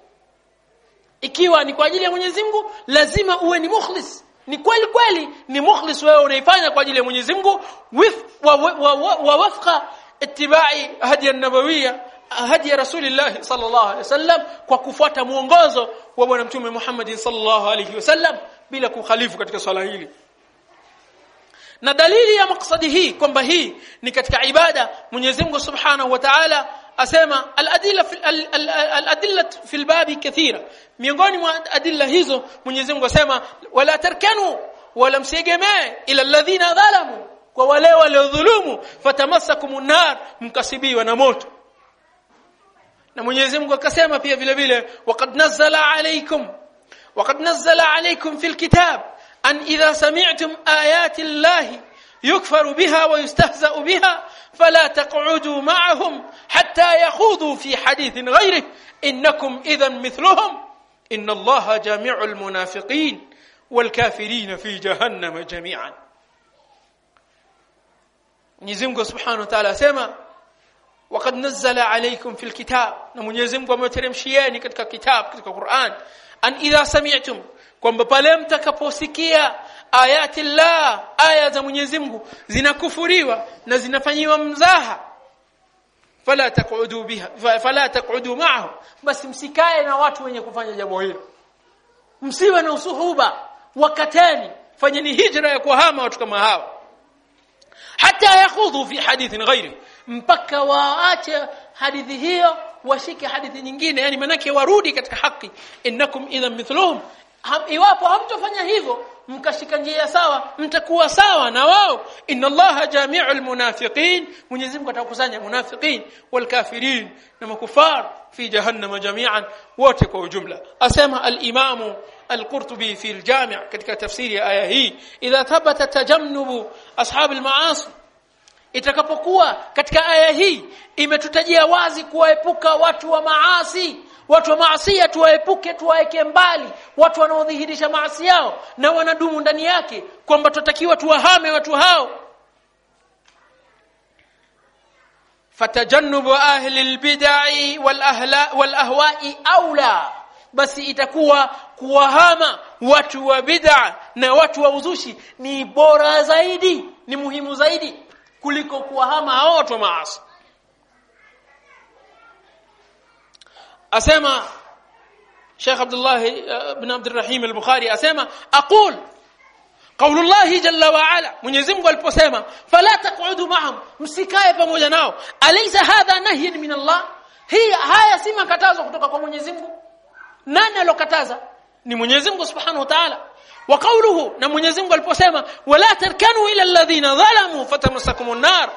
Ikiwa ni kwa ajili ya Mwenyezi Mungu lazima uwe ni mukhlis. Ni kweli kweli ni mukhlis wewe unaifanya kwa ajili ya Mwenyezi Mungu. Wa, wa, wa, wa, wa wafqa ittibai hadi an-nabawiyya hadi rasulillah sallallahu alaihi wasallam kwa kufuata mwongozo wa bwana mtume Muhammad sallallahu alaihi wasallam bila kukhalifu katika swala hili. Na dalili ya maksadi hii kwamba hii ni katika ibada Mwenyezi Mungu Subhanahu wa Ta'ala asema al-adilla al-adilla fi al-babi kathira. Miongoni mwa adilla hizo Mwenyezi Mungu asema wala tarkanu wala msiegemee ila alladhina dhalamu kwa wale waliodhulumu fatamassakumun nar mkasibiwa na moto. Na Mwenyezi Mungu akasema pia vile vile waqad nazzala alaykum waqad nazzala alaykum fil kitab an idha sami'tum ayati llahi yukfaru biha wa yustahza'u biha fala taq'udu ma'ahum hatta yakhudhu fi hadithin ghayrih innakum idhan mithluhum inna allaha jami'ul munafiqin wal kafirin fi jahannam jami'an Mwenyezi Mungu Subhanahu wa Ta'ala asema waqad nazzala alaykum fil kitab. Na Mwenyezi Mungu ameteremshieni katika kitabu katika Qur'an an idha sami'tum kwamba pale mtakaposikia ayati Allah aya za Mwenyezi Mungu zinakufuriwa na zinafanyiwa mzaha fala taq'udu biha fala taq'udu ma'ahu. Bas msikae na watu wenye kufanya jambo hilo. Msiwe na usuhuba. Wakatani fanyeni hijra ya kuhama watu kama hawa hata yakhudhu fi hadithin ghairi. Mpaka waache hadithi hiyo washike hadithi nyingine. Yani manake warudi katika haki. Innakum idhan mithluhum. Ham, iwapo hamtofanya hivyo mkashika njia sawa mtakuwa sawa na wao. Inna allaha jami'ul munafiqin. Mwenyezi Mungu atakusanya munafiqin wal kafirin na makufar fi jahannam jami'an wote kwa ujumla. Asema al-imamu al-Qurtubi fi al-Jami' katika tafsiri ya aya hii idha thabata tajannubu ashab al-ma'asi itakapokuwa katika aya hii imetutajia wazi kuwaepuka watu wa maasi. Watu wa maasi tuwaepuke tuwaeke mbali watu wanaodhihirisha maasi yao na wanadumu ndani yake kwamba tutakiwa tuwahame watu hao. Fatajannubu ahli albid'i wal ahla wal ahwa'i aula basi itakuwa kuwahama watu wa bid'a na watu wa uzushi ni bora zaidi ni muhimu zaidi kuliko kuwahama hao watu maasi. Asema Sheikh Abdullah eh, ibn Abdurrahim al-Bukhari asema aqul Qaulullahi jalla wa ala. Mwenyezi Mungu aliposema fala taq'udu ma'hum msikae pamoja nao. Alaysa hadha nahyin min Allah? Hii haya si makatazo kutoka kwa Mwenyezi Mungu. Nani alokataza? Ni Mwenyezi Mungu Subhanahu wa Ta'ala. Wa kauluhu na Mwenyezi Mungu aliposema wala tarkanu ila alladhina zalamu fatamassakumun nar.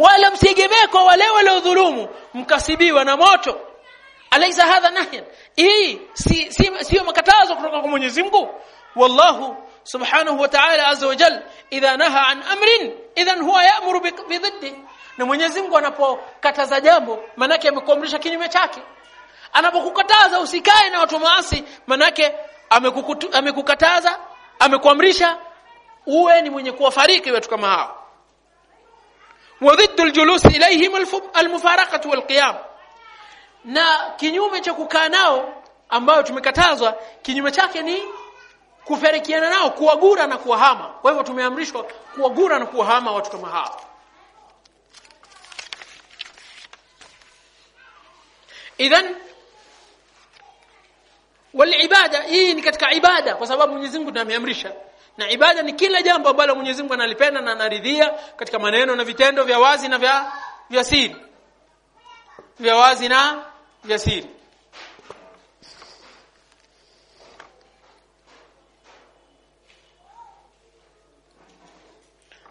Wala msiegemee kwa wale waliodhulumu mkasibiwa na moto. Alaysa hadha nahyan? Hii si si sio makatazo kutoka kwa Mwenyezi Mungu. Wallahu subhanahu wa ta'ala azza wa jalla idha naha an amrin idhan huwa ya'muru bidhiddi na Mwenyezi Mungu anapokataza jambo manake amekuamrisha kinyume chake anapokukataza usikae na watu maasi manake amekukataza amekuamrisha uwe ni mwenye kuwafariki watu kama hao وضد الجلوس اليهم المفارقه والقيام na kinyume cha kukaa nao ambayo tumekatazwa kinyume chake ni kufarikiana nao kuwagura na kuwahama kwa hivyo tumeamrishwa kuwagura na kuwahama watu kama hao idhan walibada hii ni katika ibada kwa sababu Mwenyezi Mungu ndiye na ibada ni kila jambo ambalo Mwenyezi Mungu analipenda na anaridhia katika maneno na vitendo vya wazi na vya vya siri. Vya wazi na vya siri.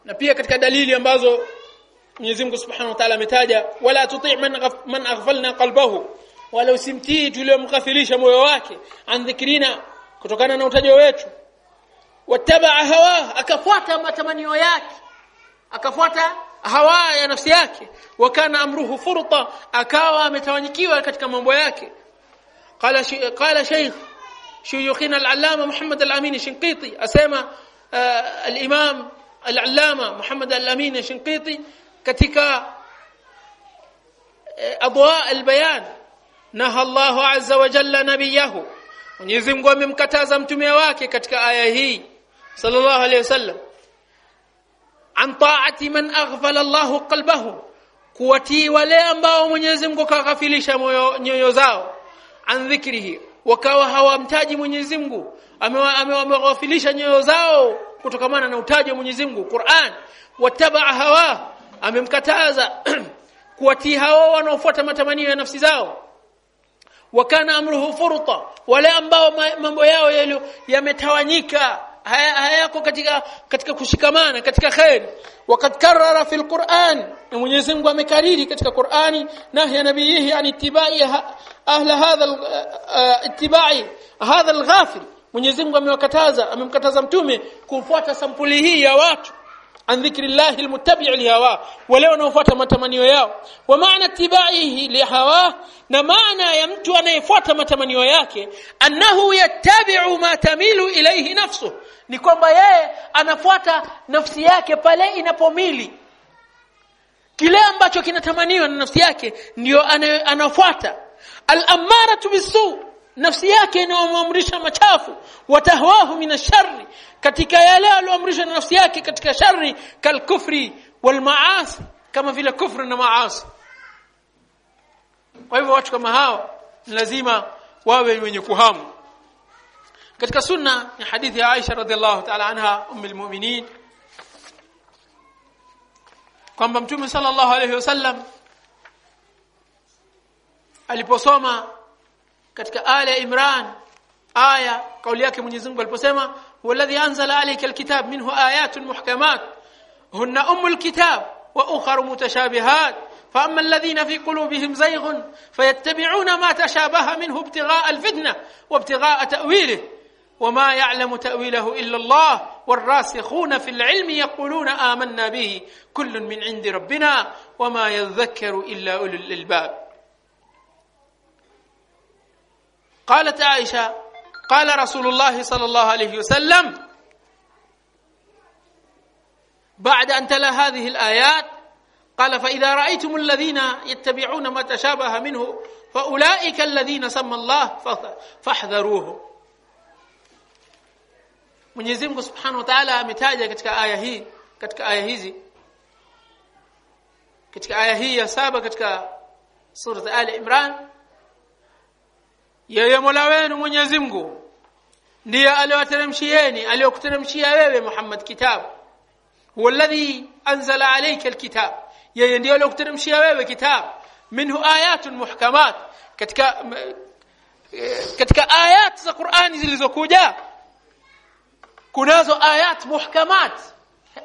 Na pia katika dalili ambazo Mwenyezi Mungu Subhanahu wa Ta'ala ametaja wala tuti' man aghfalna qalbahu wala usimtii tuliyomghafilisha moyo wake an dhikrina kutokana na utajo wetu. Wataba hawa akafuata matamanio yake akafuata hawa ya nafsi yake. Wakana amruhu furta akawa ametawanyikiwa katika mambo yake. Qala qala shaykh shuyukhina al-allama Muhammad al-Amin Shinqiti asema al-imam al-allama Muhammad al-Amin Shinqiti katika adwa al-bayan naha Allahu azza wa jalla nabiyahu. Mwenyezi Mungu amemkataza mtume wake katika aya hii sallallahu alayhi wasallam an ta'ati man aghfala Allahu qalbahu. Kuwatii wale ambao Mwenyezi Mungu kaghafilisha nyoyo zao. An dhikrihi. Wakawa hawamtaji Mwenyezi Mungu. Amewaghafilisha nyoyo zao kutokamana na utaji wa Mwenyezi Mungu. Qur'an. Wataba hawa. Amemkataza kuwatii hao wanaofuata matamanio ya nafsi zao wakana amruhu furta wale ambao mambo yao yametawanyika hayako katika katika kushikamana katika khair. Wakad karara fi alquran Mwenyezi Mungu amekariri katika Qur'ani nahya nabiyihi an ittiba'i ahla hadha ittiba'i hadha al-ghafil. Mwenyezi Mungu amewakataza amemkataza mtume kufuata sampuli hii ya watu an dhikrillahi almuttabi' lihawa wale wanaofuata matamanio yao. Wa maana tibaihi lihawa na maana ya mtu anayefuata matamanio yake annahu yattabi'u ma tamilu ilayhi nafsu. Ni kwamba yeye anafuata nafsi yake pale inapomili. Kile ambacho kinatamaniwa na nafsi yake ndio anafuata. Al-ammaratu bisu nafsi yake inayomwamrisha machafu. Watahwahu min sharri. Katika yale aliyoamrishwa na nafsi yake katika shari kalkufri walmaasi kama vile kufri na maasi. Kwa hivyo watu kama hao ni lazima wawe wenye kuhamu. Katika sunna ya hadithi ya Aisha radhiallahu ta'ala anha ummul mu'minin kwamba mtume sallallahu alayhi wasallam aliposoma katika aya ya Imran aya kauli yake Mwenyezi Mungu aliposema walladhi anzala alayka alkitab minhu ayatun muhkamat hunna umul kitab wa ukhra mutashabihat فأما الذين في قلوبهم زيغ فيتبعون ما تشابه منه ابتغاء الفتنة وابتغاء تأويله وما يعلم تأويله إلا الله والراسخون في العلم يقولون آمنا به كل من عند ربنا وما يذكر إلا أولو الألباب قالت عائشة قال رسول الله صلى الله عليه وسلم بعد أن تلا هذه الآيات قال فإذا رأيتم الذين يتبعون ما تشابه منه فأولئك الذين سمى الله فاحذروهم Mwenyezi Mungu Subhanahu wa Ta'ala ametaja katika aya hii katika aya hizi katika aya hii ya saba katika sura Ali Imran yeye Mola wenu Mwenyezi Mungu ndiye aliyowateremshieni aliyokuteremshia wewe Muhammad kitabu huwa alladhi anzala alayka alkitab. Yeye ndiye aliyokuteremshia wewe kitabu minhu ayatun muhkamat. Katika katika ayat za Qur'ani zilizokuja kunazo ayat muhkamat.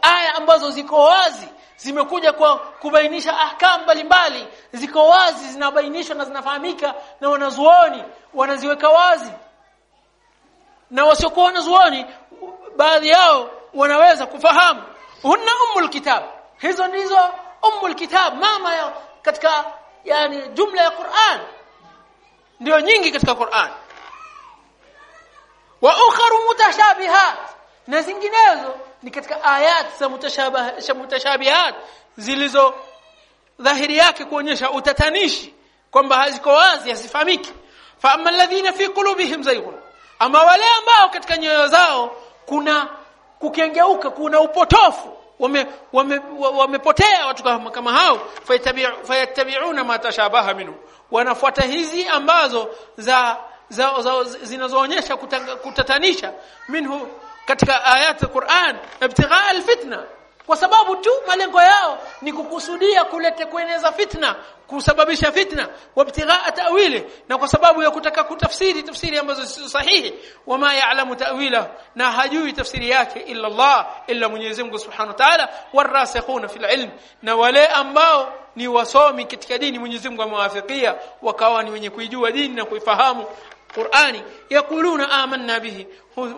Aya ambazo ziko wazi zimekuja kwa kubainisha ahkam mbalimbali. Ziko wazi zinabainishwa na zinafahamika na wanazuoni wanaziweka wazi. Na wasiokuwa wanazuoni baadhi yao wanaweza kufahamu. Hunna ummul kitab. Hizo ndizo ummul kitab mama ya katika yani jumla ya Qur'an. Ndio nyingi katika Qur'an. Wa ukharu mutashabihat. Na zinginezo ni katika ayat za mutashabihat zilizo dhahiri yake kuonyesha utatanishi kwamba haziko wazi hazifahamiki. Fa amma alladhina fi qulubihim zayghun ama wale ambao katika nyoyo zao kuna kukengeuka kuna upotofu wamepotea wame, wame watu kama, kama hao fayattabi'una ma tashabaha minhu. Wanafuata hizi ambazo za, za, za zinazoonyesha kutatanisha minhu katika ayati Qur'an ibtigha alfitna. Kwa sababu tu malengo yao ni kukusudia kulete kueneza fitna kusababisha fitna wabtighaa ta'wili na kwa sababu ya kutaka kutafsiri tafsiri ambazo si sahihi wama ya'lamu ta'wila na hajui tafsiri yake illa Allah illa Mwenyezi Mungu Subhanahu wa Ta'ala warasikhuna fil ilm na wale ambao ni wasomi katika dini Mwenyezi Mungu amewafikia wakawa ni wenye kuijua dini na kuifahamu Qur'ani yakuluna amanna bihi.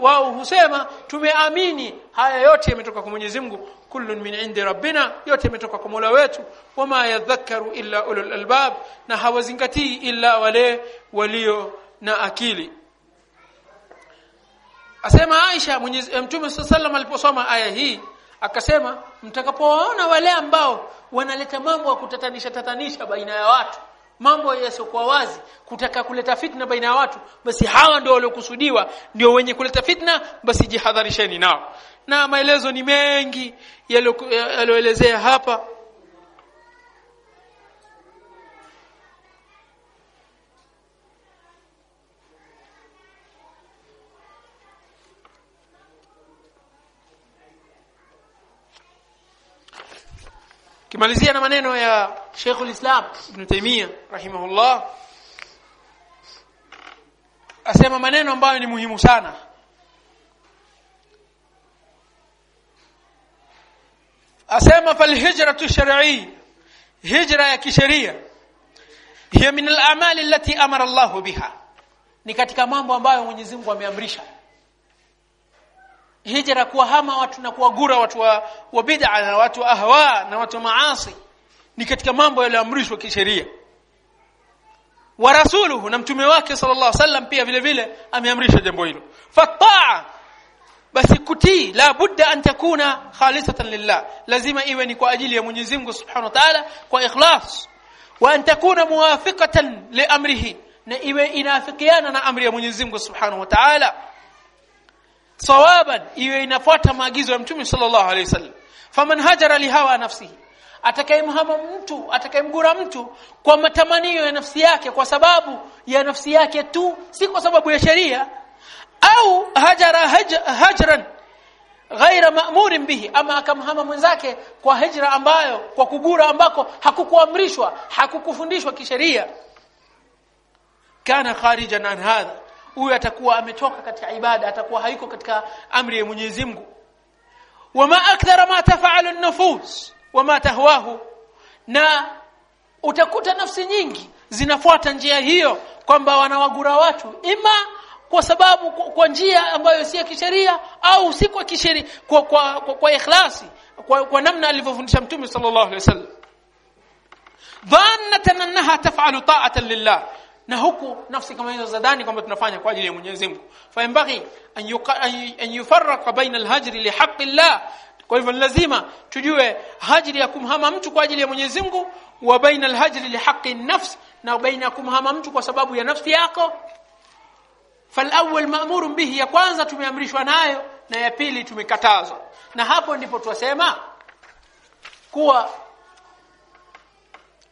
Wao husema tumeamini. Haya yote yametoka kwa Mwenyezi Mungu. Kullun min indi rabbina yote yametoka kwa Mola wetu. Wama yadhakkaru illa ulul albab na hawazingatii illa wale walio na akili. Asema Aisha Mwenyezi Mtume sallam aliposoma aya hii akasema mtakapoona wale ambao wanaleta mambo ya kutatanisha tatanisha baina ya watu mambo yasiokuwa wazi kutaka kuleta fitna baina ya watu basi hawa ndio waliokusudiwa ndio wenye kuleta fitna basi jihadharisheni nao. Na maelezo ni mengi yaliyoelezea hapa kimalizia na maneno ya Sheikh ulislam Ibn Taymiyyah rahimahullah. Asema maneno ambayo ni muhimu sana. Asema fal hijratu shar'i hijra ya kisheria hiya min al-amali allati amara Allahu biha. Ni katika mambo ambayo Mwenyezi Mungu ameamrisha hijra kuwahama watu na kuwagura watu wa, wa bid'a na watu wa ahwa na watu wa maasi ni katika mambo yaliyoamrishwa kisheria. Wa rasuluhu na mtume wake sallallahu alaihi wasallam pia vile vile ameamrisha jambo hilo. Fataa basi kutii la budda an takuna khalisatan lillah. Lazima iwe ni kwa ajili ya Mwenyezi Mungu Subhanahu wa Ta'ala kwa ikhlas. Wa an takuna muwafiqatan li amrihi na iwe inafikiana na amri ya Mwenyezi Mungu Subhanahu wa Ta'ala sawaban iwe inafuata maagizo ya Mtume sallallahu alaihi wasallam. Faman hajara lihawa nafsihi. Atakayemhama mtu atakayemgura mtu kwa matamanio ya nafsi yake kwa sababu ya nafsi yake tu si kwa sababu ya sheria. Au hajara haj, hajran ghaira ma'murin bihi ama akamhama mwenzake kwa hijra ambayo kwa kugura ambako hakukuamrishwa hakukufundishwa kisheria. Kana kharijan an hadha huyu atakuwa ametoka katika ibada atakuwa haiko katika amri ya Mwenyezi Mungu. Wama akthara ma tafa'alu an-nufus wama tahwahu. Na utakuta nafsi nyingi zinafuata njia hiyo kwamba wanawagura watu. Ima kwa sababu kwa, njia ambayo si ya kisheria au si kwa kisheria kwa kwa, kwa, kwa ikhlasi kwa, kwa namna alivyofundisha Mtume sallallahu alaihi wasallam. Dhannatan annaha taf'alu ta'atan lillah na huku nafsi kama hizo zadani kwamba tunafanya kwa ajili ya Mwenyezi Mungu. Fa yambaghi an yufarraqa baina alhajri lihaqqi Allah kwa hivyo lazima tujue hajri ya kumhama mtu kwa ajili ya Mwenyezi Mungu wa baina alhajri lihaqqi nafs na baina kumhama mtu kwa sababu ya nafsi yako. Falawwal ma'muru bihi ya kwanza tumeamrishwa nayo na ya pili tumekatazwa. Na hapo ndipo twasema kuwa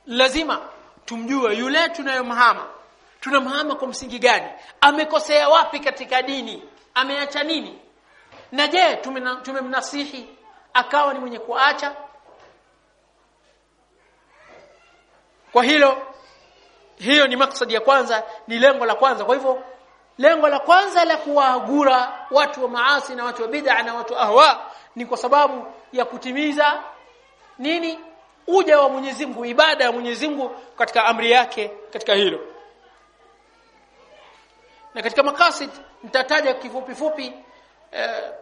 lazima tumjue yule tunayomhama tunamhama kwa msingi gani? Amekosea wapi katika dini? Ameacha nini? Na je tumemnasihi akawa ni mwenye kuacha kwa hilo hiyo ni maksadi ya kwanza ni lengo la kwanza. Kwa hivyo lengo la kwanza la kuwaagura watu wa maasi na watu wa bid'a na watu ahwa ni kwa sababu ya kutimiza nini? Uja wa Mwenyezi Mungu ibada ya Mwenyezi Mungu katika amri yake katika hilo na katika makasid nitataja kifupi fupi eh,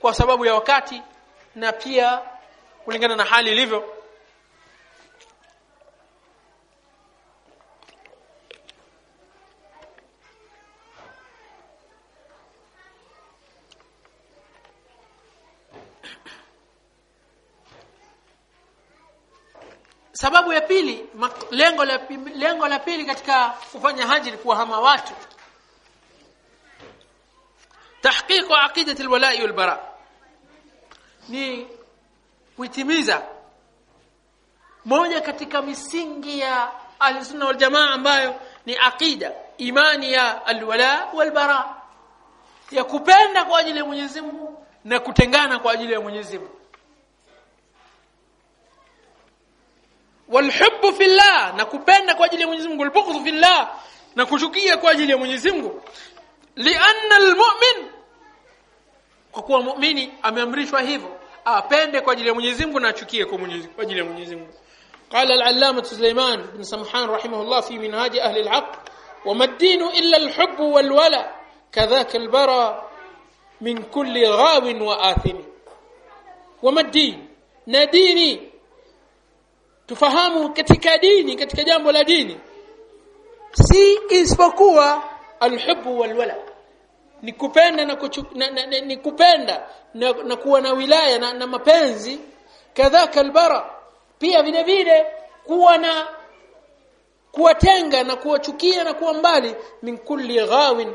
kwa sababu ya wakati na pia kulingana na hali ilivyo. Sababu ya pili lengo la lengo la pili katika kufanya haji ni kuwahama watu tahqiq عقيده alwala'i walbara ni kuitimiza moja katika misingi ya ahlusunna wal jamaa ambayo ni aqida imani ya alwala walbara. Ya kupenda kwa ajili ya Mwenyezi na kutengana kwa ajili ya Mwenyezi Mungu. Walhubbu fillah na kupenda kwa ajili ya Mwenyezi Mungu. Walbughdhu fillah na kuchukia kwa ajili ya Mwenyezi lianna almu'min kwa kuwa muumini ameamrishwa hivyo apende kwa ajili ya Mwenyezi Mungu na achukie kwa Mwenyezi kwa ajili ya Mwenyezi Mungu قال العلامة سليمان بن سمحان رحمه الله في منهاج أهل الحق وما الدين إلا الحب والولا كذاك البرى من كل غاو وآثم وما الدين نديني tufahamu katika dini katika jambo la dini si isipokuwa alhubbu walwala. Ni kupenda na, kuchu, na, na, na ni kupenda na, na kuwa na wilaya na, na mapenzi kadhaka albara. Pia vile vile kuwa na kuwatenga na kuwachukia na kuwa mbali min kulli ghawin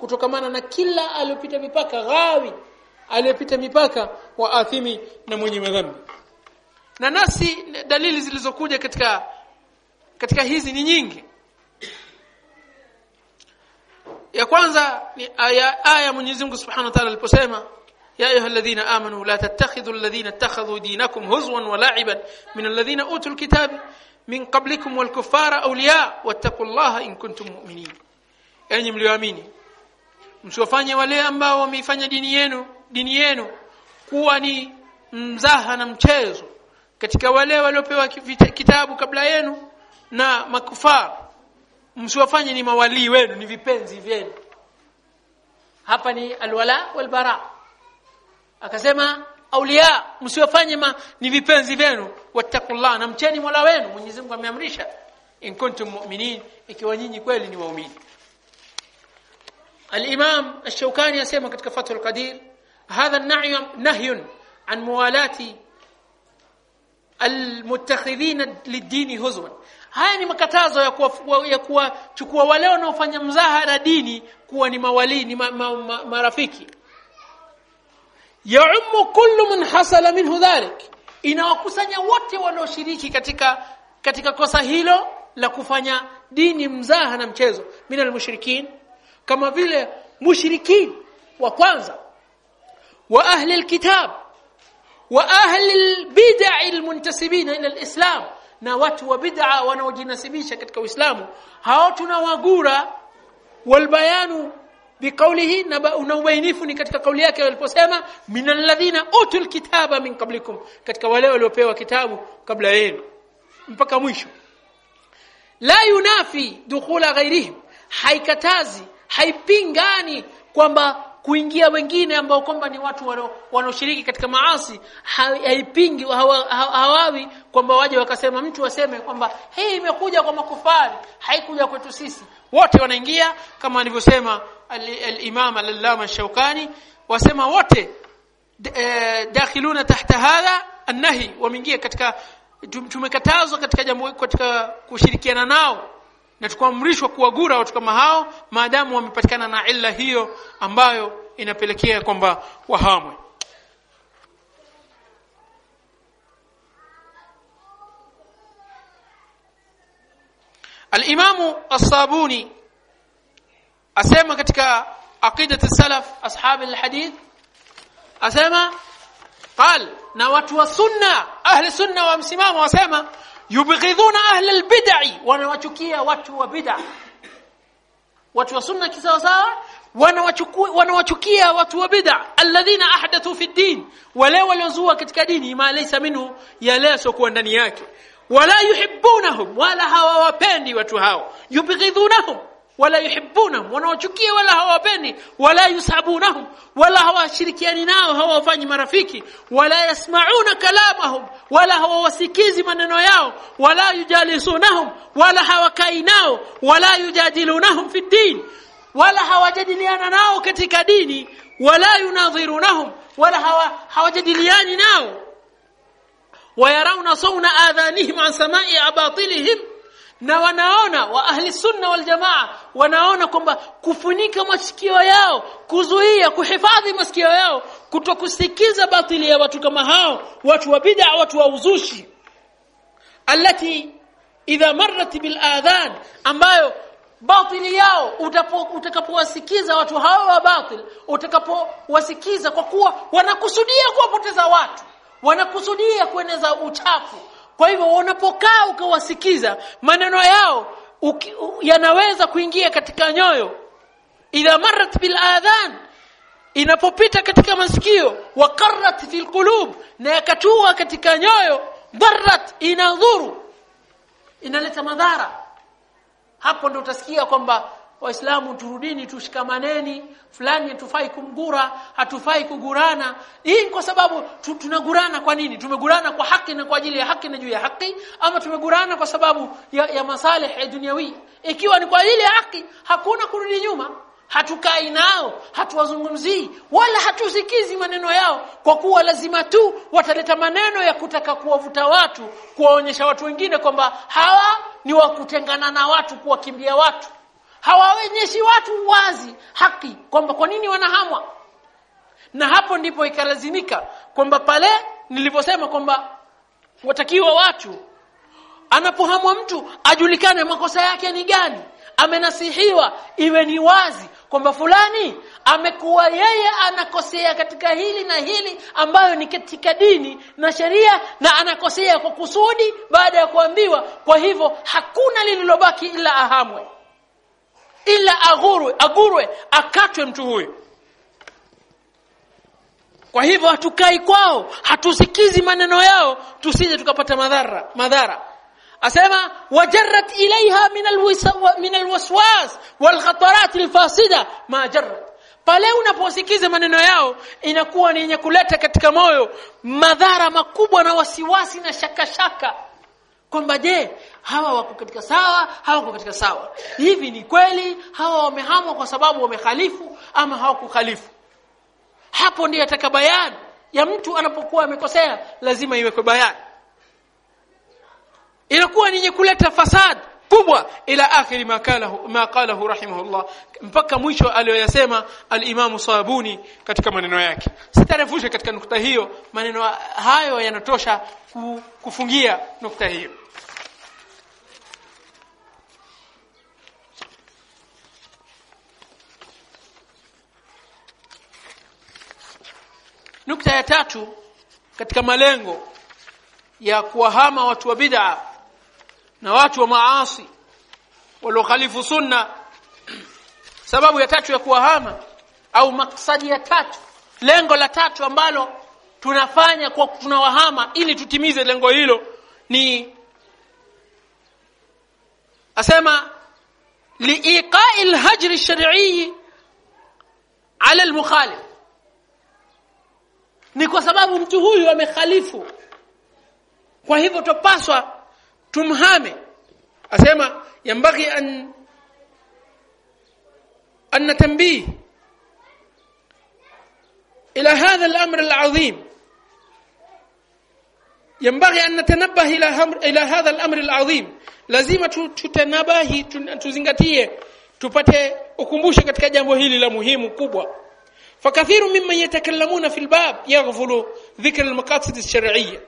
kutokamana na kila aliyopita mipaka ghawi aliyopita mipaka wa athimi na mwenye madhambi. Na nasi dalili zilizokuja katika katika hizi ni nyingi ya kwanza ni aya aya Mwenyezi Mungu Subhanahu wa Ta'ala aliposema ya ayuha alladhina amanu la tattakhidhu alladhina ittakhadhu dinakum huzwan wa la'iban min alladhina utul kitab min qablikum wal kuffara awliya wattaqullaha in kuntum mu'minin. Enyi mlioamini msiwafanye wale ambao wameifanya dini yenu dini yenu kuwa ni mzaha na mchezo katika wale waliopewa kitabu kabla yenu na makufar msiwafanye ni mawali wenu ni vipenzi vyenu hapa ni alwala walbara akasema aulia msiwafanye ni vipenzi vyenu wattaqullah na mcheni Mola wenu Mwenyezi Mungu ameamrisha in kuntum mu'minin ikiwa nyinyi kweli ni waumini الامام الشوكاني يسمى katika فتح القدير هذا النهي نهي عن موالاه almutakhidhina lidini huzwan haya ni makatazo ya kuwa ya kuwachukua wale wanaofanya mzaha na dini kuwa ni mawali ni ma, ma, ma, marafiki. Yaumu kullu man hasala minhu dhalik. Inawakusanya wote wanaoshiriki katika katika kosa hilo la kufanya dini mzaha na mchezo. Min almushrikin. Kama vile mushrikin wa kwanza. Wa ahli alkitab. Wa ahli albid'a almuntasibina ila alislam na watu wa bid'a wanaojinasibisha katika Uislamu hao tunawagura. Walbayanu biqaulihi na ubainifu ni katika kauli yake waliposema minal ladhina utul kitaba min qablikum katika wale waliopewa kitabu kabla yenu mpaka mwisho. La yunafi dukhula ghairihim haikatazi haipingani kwamba kuingia wengine ambao kwamba ni watu wanaoshiriki katika maasi haipingi hawawi hawa, kwamba waje wakasema mtu waseme kwamba hii imekuja kwa makufari haikuja kwetu sisi. Wote wanaingia kama alivyosema al-Imam al-Allama al-Shawkani wasema wote dakhiluna tahta hadha an-nahi wameingia katika tumekatazwa katika jambo katika kushirikiana nao na tukaamrishwa kuwagura watu kama hao maadamu wamepatikana na illa hiyo ambayo inapelekea kwamba wahamwe. Al-Imamu As-Sabuni asema katika aqidat as-salaf ashab al-hadith asema qal na watu wa sunna ahli sunna wa msimamo wasema yubghidhuna ahla al-bid'i wanawachukia watu wa bid'a watu wa sunna kisawa sawa. wanawachukia watu wa bid'a alladhina ahdathu fi din wale waliozua katika dini ma laysa minhu yale yasokuwa ndani yake. wala yuhibbunahum wala hawawapendi watu hao. yubghidhunahum wala yuhibbunahum wanaochukia wala hawapendi wala yusabunahum wala hawashirikiani nao hawafanyi marafiki wala yasmauna kalamahum wala hawawasikizi maneno yao wala yujalisunahum wala hawakai nao wala yujadilunahum fi din wala hawajadiliana nao katika dini wala yunadhirunahum wala hawajadiliani nao. Wayarauna sawna adhanihim an sama'i abatilihim na wanaona wa ahli sunna wal jamaa wanaona kwamba kufunika masikio yao kuzuia kuhifadhi masikio yao kutokusikiza batili ya watu kama hao watu wa bid'a watu wa uzushi. Alati idha marrat bil adhan ambayo batili yao utakapowasikiza watu hao wa batil utakapowasikiza kwa kuwa wanakusudia kuwapoteza watu wanakusudia kueneza uchafu kwa hivyo unapokaa ukawasikiza maneno yao yanaweza kuingia katika nyoyo. Idha marrat bil adhan inapopita katika masikio wa qarrat fil qulub na yakatua katika nyoyo darrat inadhuru. Inaleta madhara. Hapo ndo utasikia kwamba waislamu turudini tushikamaneni. Fulani hatufai kumgura hatufai kugurana. Hii kwa sababu tu, tunagurana kwa nini? Tumegurana kwa haki na kwa ajili ya haki na juu ya haki ama tumegurana kwa sababu ya, ya masalih ya duniawi? Ikiwa ni kwa ajili ya haki hakuna kurudi nyuma. Hatukai nao hatuwazungumzii wala hatusikizi maneno yao kwa kuwa lazima tu wataleta maneno ya kutaka kuwavuta watu kuwaonyesha watu wengine kwamba hawa ni wa kutengana na watu kuwakimbia watu hawaonyeshi watu wazi haki kwamba kwa nini wanahamwa. Na hapo ndipo ikalazimika kwamba pale niliposema kwamba watakiwa watu anapohamwa mtu ajulikane makosa yake ni gani amenasihiwa iwe ni wazi kwamba fulani amekuwa yeye anakosea katika hili na hili ambayo ni katika dini na sheria na anakosea kwa kusudi baada ya kuambiwa. Kwa hivyo hakuna lililobaki ila ahamwe ila aghurwe agurwe akatwe mtu huyu. Kwa hivyo hatukai kwao hatusikizi maneno yao tusije tukapata madhara madhara. Asema wajarrat ilaiha min alwaswas walkhatarat alfasida ma jarrat. Pale unaposikiza maneno yao inakuwa ni yenye kuleta katika moyo madhara makubwa na wasiwasi na shaka shaka kwamba je hawa wako katika sawa hawa wako katika sawa. Hivi ni kweli hawa wamehamwa kwa sababu wamekhalifu ama hawakukhalifu hapo ndiyo ataka bayani. Ya mtu anapokuwa amekosea lazima iwekwe bayani. Inakuwa ni kuleta fasad kubwa. Ila akhiri makalahu ma qalahu rahimahullah. Mpaka mwisho aliyoyasema al-Imam Sabuni katika maneno yake. Sitarefusha katika nukta hiyo. Maneno hayo yanatosha kufungia nukta hiyo nukta ya tatu katika malengo ya kuwahama watu wa bid'a na watu wa maasi waliokhalifu sunna sababu ya tatu ya kuwahama au maksadi ya tatu lengo la tatu ambalo tunafanya kwa tunawahama ili tutimize lengo hilo ni asema liiqa'i hajri shar'i ala almukhalif ni kwa sababu mtu huyu amekhalifu kwa hivyo tupaswa tumhame asema yambaghi an an tanbih إلى هذا الأمر العظيم ينبغي أن نتنبه إلى إلى هذا الأمر العظيم lazima tutanabahi tuzingatie tupate ukumbusho katika jambo hili la muhimu kubwa فكثير ممن يتكلمون في الباب يغفل ذكر المقاصد الشرعية.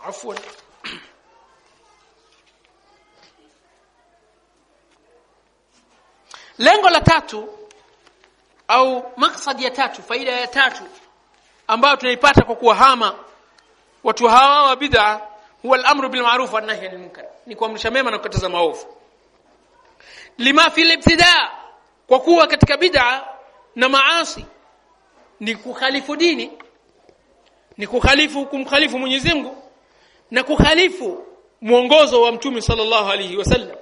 عفوا. Lengo la tatu au maksadi ya tatu faida ya tatu ambayo tunaipata kwa kuwahama watu hawa wa bid'a huwa al-amru bil ma'ruf wa nahy anil munkar. Ni kuamrisha mema na kukataza maovu. Lima fi al-ibtida kwa kuwa katika bid'a na maasi ni kukhalifu dini ni kukhalifu kumkhalifu Mwenyezi Mungu na kukhalifu mwongozo wa mtume sallallahu alaihi wasallam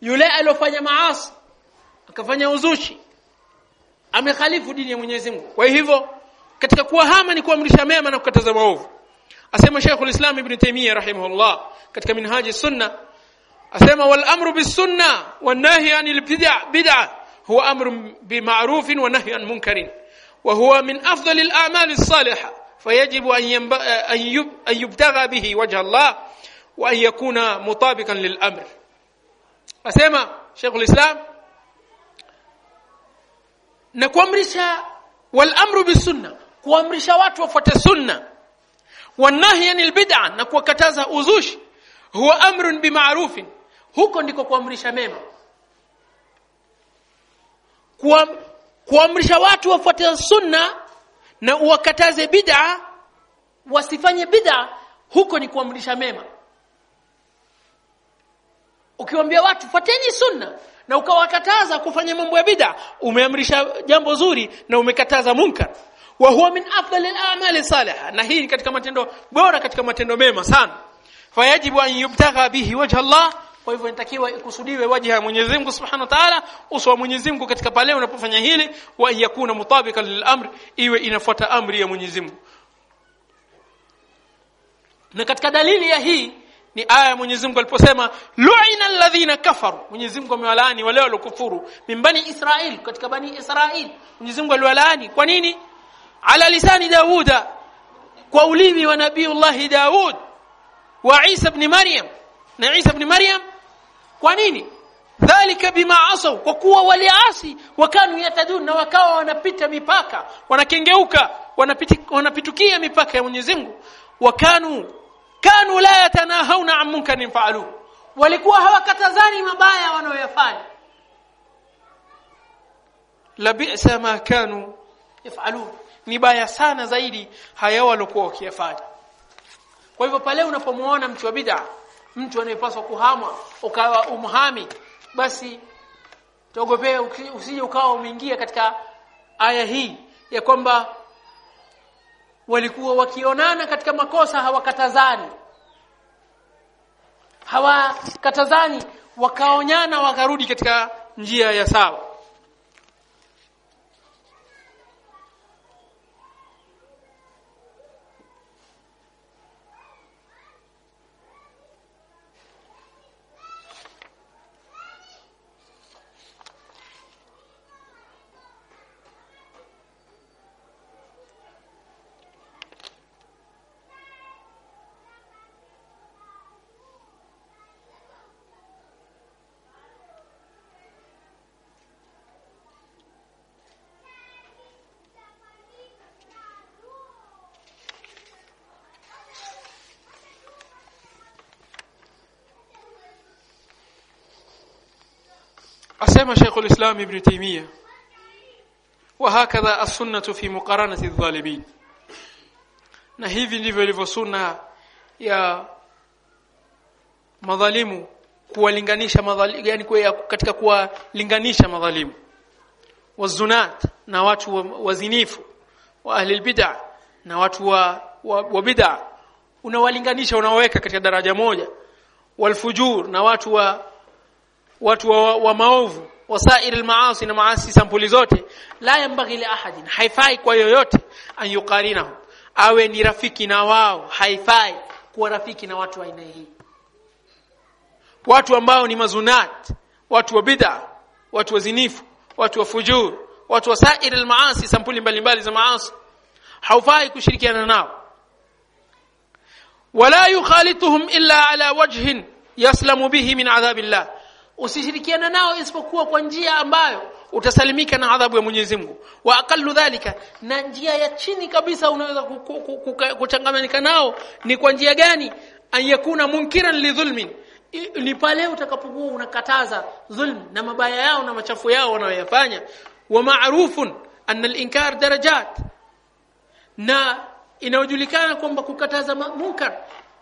yule aliyofanya maasi akafanya uzushi amekhalifu dini ya Mwenyezi Mungu. Kwa hivyo katika kuwahama ni kuamrisha mema na kukataza maovu. Asema Sheikhul Islam Ibn Taymiyyah rahimahullah katika Minhaji Sunna asema wal amru bis sunna wan nahy anil bid'a bid'a huwa amrun bima'rufin wa nahy an munkarin wa huwa min afdali al as-salihah fayajibu an yubtagha bihi wajha Allah wa an yakuna mutabikan lil amr. Asema Sheikhul Islam na kuamrisha wal amru bisunna kuamrisha watu wafuate sunna. Wanahi anil bid'a na kuwakataza uzushi huwa amrun bima'rufin huko ndiko kuamrisha mema. Kuam, kuamrisha watu wafuate sunna na uwakataze bid'a wasifanye bid'a huko ni kuamrisha mema. Ukiwaambia watu fuateni sunna na ukawakataza kufanya mambo ya bid'a umeamrisha jambo zuri na umekataza munkar. Wa huwa min afdalil a'mali salih na hii katika matendo bora katika matendo mema sana. Fayajibu an yubtagha bihi wajha Allah kwa hivyo inatakiwa ikusudiwe wajha ya Mwenyezi Mungu Subhanahu wa Ta'ala uso wa Mwenyezi Mungu katika pale unapofanya hili wa yakuna mutabika lil-amr iwe inafuata amri ya Mwenyezi Mungu. Na katika dalili ya hii ni aya ya Mwenyezi Mungu aliposema lu'ina alladhina kafaru. Mwenyezi Mungu amewalaani wale waliokufuru. Mimbani Israel katika bani Israel. Mwenyezi Mungu aliwalaani. Kwa nini? Ala lisani Dauda kwa ulimi wa Nabiiullah Daud wa Isa ibn Maryam. Na Isa ibn Maryam kwa nini? Dhalika bima asaw kwa kuwa waliasi wakanu yatadun na wakawa wanapita mipaka wanakengeuka wanapitukia mipaka ya Mwenyezi Mungu. Wakanu kanu la yatanahawna an munkarin fa'alu. Walikuwa hawakatazani mabaya wanayoyafanya. La bi'sa ma kanu yaf'alun ni baya sana zaidi haya walikuwa wakiyafanya. Kwa hivyo pale unapomuona mtu wa bid'a mtu anayepaswa kuhamwa ukawa umhami basi togopea usije ukawa umeingia katika aya hii ya kwamba walikuwa wakionana katika makosa hawakatazani. Hawakatazani wakaonyana wakarudi katika njia ya sawa asema Sheikh al-Islam Ibn Taymiyyah وهكذا السنة في مقارنة الظالمين na hivi ndivyo ilivyo sunna ya madhalimu kuwalinganisha madhalimu yani kwa katika kuwalinganisha madhalimu wazunat na watu wa- wazinifu wa ahli bid'ah na watu wa, wa, wa bid'ah unawalinganisha unawaweka katika daraja moja walfujur na watu wa watu wa, wa maovu wasair almaasi na maasi sampuli zote la yambaghi li ahadin haifai kwa yoyote an awe ni rafiki na wao haifai kuwa rafiki na watu wa aina hii. Watu ambao ni mazunat watu wa bid'a watu wa zinifu watu wa fujur watu wa sair almaasi sampuli mbalimbali za maasi haufai kushirikiana nao. Wala yukhalituhum illa ala wajhin yaslamu bihi min adhabillah usishirikiane nao isipokuwa kwa njia ambayo utasalimika na adhabu ya Mwenyezi Mungu. Wa aqallu dhalika na njia ya chini kabisa unaweza kuchanganyika nao ni kwa njia gani? Ayakuna munkiran lidhulmin ni pale utakapokuwa unakataza dhulm na mabaya yao na machafu yao wanayoyafanya. Wa ma'rufun anna al-inkar darajat. Na inayojulikana kwamba kukataza munkar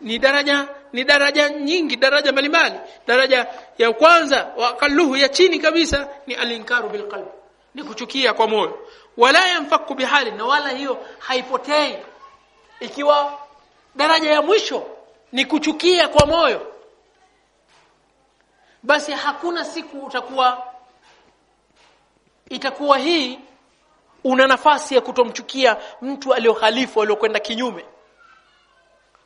ni daraja ni daraja nyingi daraja mbalimbali. Daraja ya kwanza wa aqalluhu ya chini kabisa ni alinkaru bilqalbi ni kuchukia kwa moyo. Wala yanfaku bihali na wala hiyo haipotei. Ikiwa daraja ya mwisho ni kuchukia kwa moyo basi hakuna siku utakuwa itakuwa hii una nafasi ya kutomchukia mtu aliyokhalifu aliyokwenda kinyume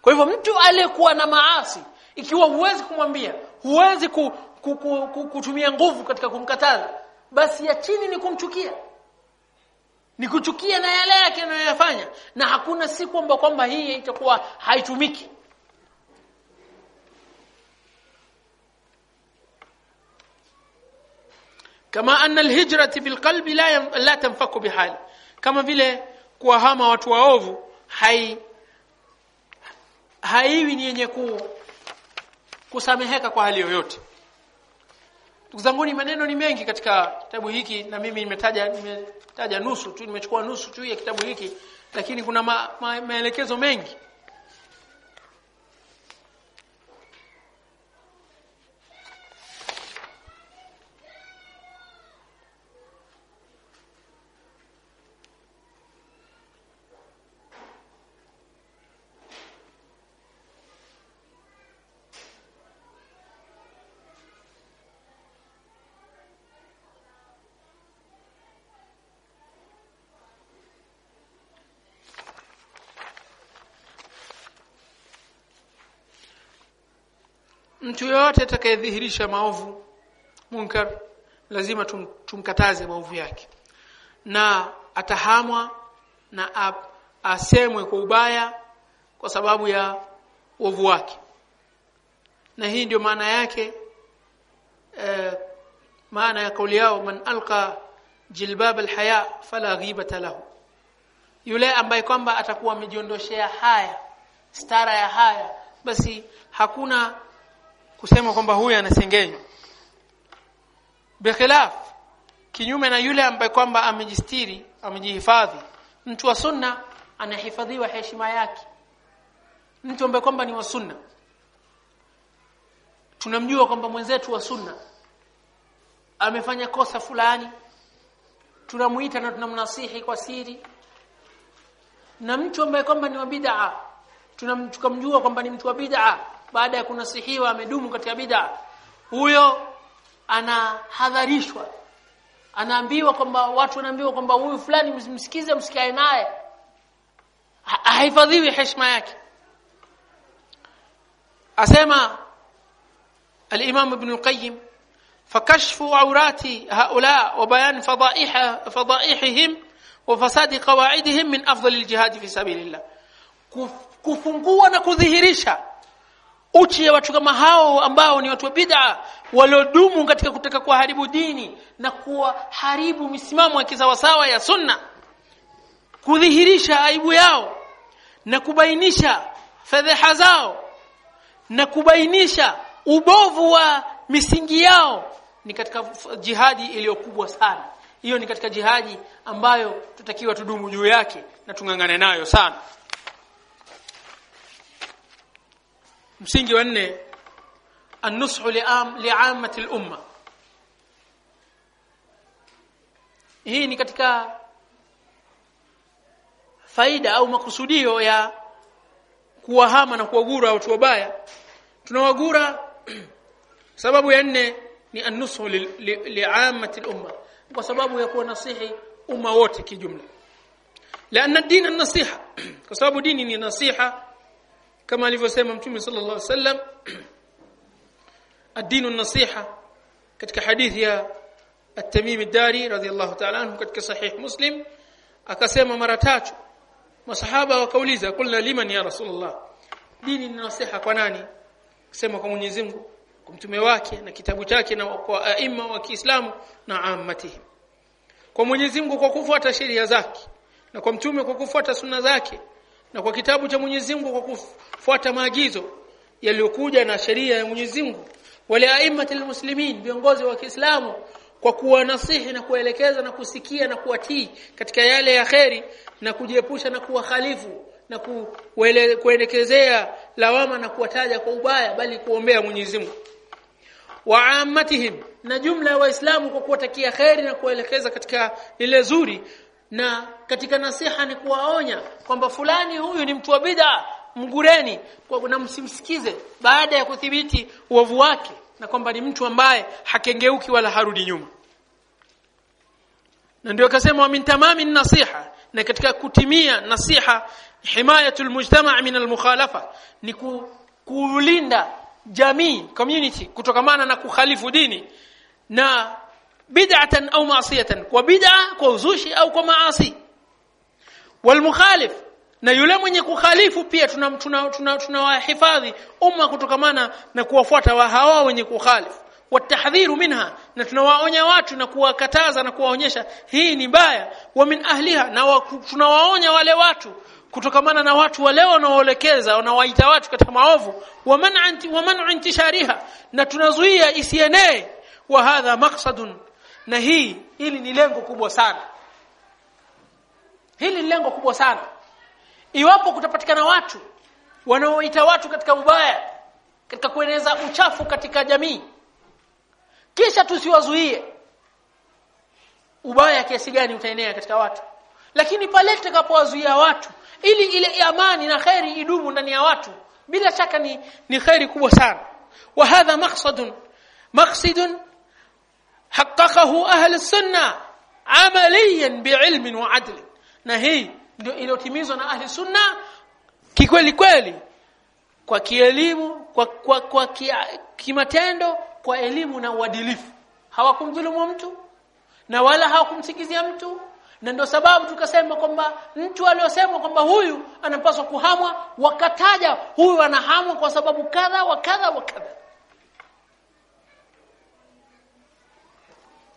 kwa hivyo mtu aliyekuwa na maasi ikiwa huwezi kumwambia huwezi ku, ku, ku, ku, kutumia nguvu katika kumkataza basi ya chini ni kumchukia. Ni kuchukia na yale yake anayoyafanya na hakuna siku kwamba kwamba hii itakuwa haitumiki. Kama anna alhijrati bilqalbi la la tanfaku bihali. Kama vile kuwahama watu waovu hai haiwi ni yenye ku, kusameheka kwa hali yoyote. Ndugu maneno ni mengi katika kitabu hiki na mimi nimetaja nimetaja nusu tu nimechukua nusu tu ya kitabu hiki lakini kuna ma, ma, maelekezo mengi mtu yoyote atakayedhihirisha maovu munkar lazima tum, tumkataze maovu yake. Na atahamwa na ap, asemwe kwa ubaya kwa sababu ya uovu wake. Na hii ndio maana yake eh, maana ya kauli yao man alqa jilbab alhaya fala ghibata lahu. Yule ambaye kwamba atakuwa amejiondoshea haya stara ya haya basi hakuna kusema kwamba huyu anasengenywa bikhilaf kinyume na yule ambaye kwamba amejistiri amejihifadhi mtu wa sunna anahifadhiwa heshima yake. Mtu ambaye kwamba ni wa sunna. Tunamjua kwamba mwenzetu wa sunna amefanya kosa fulani tunamuita na tunamnasihi kwa siri. Na mtu ambaye kwamba ni wa bid'a tunamjua kwamba ni mtu wa bid'a baada ya kunasihiwa amedumu katika bid'a huyo anahadharishwa anaambiwa kwamba watu wanaambiwa kwamba huyu fulani msimsikize msikae naye Ha- hahifadhiwi heshima yake asema الإمام ابن القيم فكشف عورات هؤلاء وبيان فضائح فضائحهم وفساد قواعدهم من أفضل الجهاد في سبيل الله Kuf- kufungua na kudhihirisha uchi ya watu kama hao ambao ni watu wa bid'a waliodumu katika kutaka kuharibu dini na kuharibu misimamo ya kisawasawa ya sunna kudhihirisha aibu yao na kubainisha fedheha zao na kubainisha ubovu wa misingi yao ni katika jihadi iliyokubwa sana. Hiyo ni katika jihadi ambayo tutakiwa tudumu juu yake na tungangane nayo sana msingi wa nne an-nushu li'am li'ammati al-umma hii ni katika faida au makusudio ya kuwahama na kuwagura watu wabaya tunawagura sababu ya nne ni an-nushu li'ammati al-umma kwa sababu ya kuwa nasihi umma wote kijumla لأن الدين النصيحة kwa sababu dini ni nasiha kama alivyosema mtume sallallahu alaihi wasallam ad-dinu nasiha katika hadithi ya at-Tamim ad-Dari radiyallahu ta'ala anhu katika sahih Muslim akasema mara tatu. Masahaba wakauliza qulna liman ya rasulullah? Dini ni nasiha kwa nani? Kusema kwa Mwenyezi Mungu kwa mtume wake na kitabu chake na kwa aima wa Kiislamu na ammatihi kwa Mwenyezi Mungu kwa kufuata sheria zake na kwa mtume kwa kufuata sunna zake na kwa kitabu cha Mwenyezi Mungu kwa kufuata maagizo yaliyokuja na sheria ya Mwenyezi Mungu. Wale aimmatul muslimin viongozi wa Kiislamu kwa kuwanasihi na kuelekeza na kusikia na kuwatii katika yale ya kheri na kujiepusha na kuwakhalifu na kuelekezea lawama na kuwataja kwa ubaya bali kuombea Mwenyezi Mungu. Wa na jumla ya waislamu kwa kuwatakia kheri na kuelekeza katika ile zuri na katika nasiha ni kuwaonya kwamba fulani huyu ni mtu wa bid'a mgureni. Na msimsikize baada ya kudhibiti uovu wake na kwamba ni mtu ambaye hakengeuki wala harudi nyuma. Na ndio akasema min tamami nasiha. Na katika kutimia nasiha himayatul mujtama' min almukhalafa ni ku, kulinda jamii community kutokamana na kukhalifu dini na bid'atan au maasiatan kwa bid'a kwa uzushi au kwa maasi. Walmukhalif na yule mwenye kukhalifu pia tunawahifadhi tuna, tuna, tuna umma kutokamana na kuwafuata wa hawa wenye kukhalifu. Watahdhiru minha na tunawaonya watu na kuwakataza na kuwaonyesha hii ni mbaya. Wa min ahliha na wa, tunawaonya wale watu kutokamana na watu wale wanaoelekeza wanawaita watu katika maovu. Wa man'anti wa man'u intishariha na tunazuia isienee. Wa hadha maqsadun na hii hili ni lengo kubwa sana. Hili ni lengo kubwa sana iwapo kutapatikana watu wanaoita watu katika ubaya katika kueneza uchafu katika jamii kisha tusiwazuie ubaya kiasi gani utaenea katika watu? Lakini pale tutakapowazuia watu ili ile amani na khairi idumu ndani ya watu bila shaka ni ni khairi kubwa sana. Wa hadha maqsadun maqsidun haqqaqahu ahli sunna amaliyan bi'ilmin wa adl na hii ndio iliyotimizwa na ahli sunna. Kikweli kweli kwa kielimu kwa kwa, kwa kimatendo kwa elimu na uadilifu. Hawakumdhulumu mtu na wala hawakumsikizia mtu na ndio sababu tukasema kwamba mtu aliyosema kwamba huyu anapaswa kuhamwa wakataja huyu anahamwa kwa sababu kadha wa kadha wa kadha.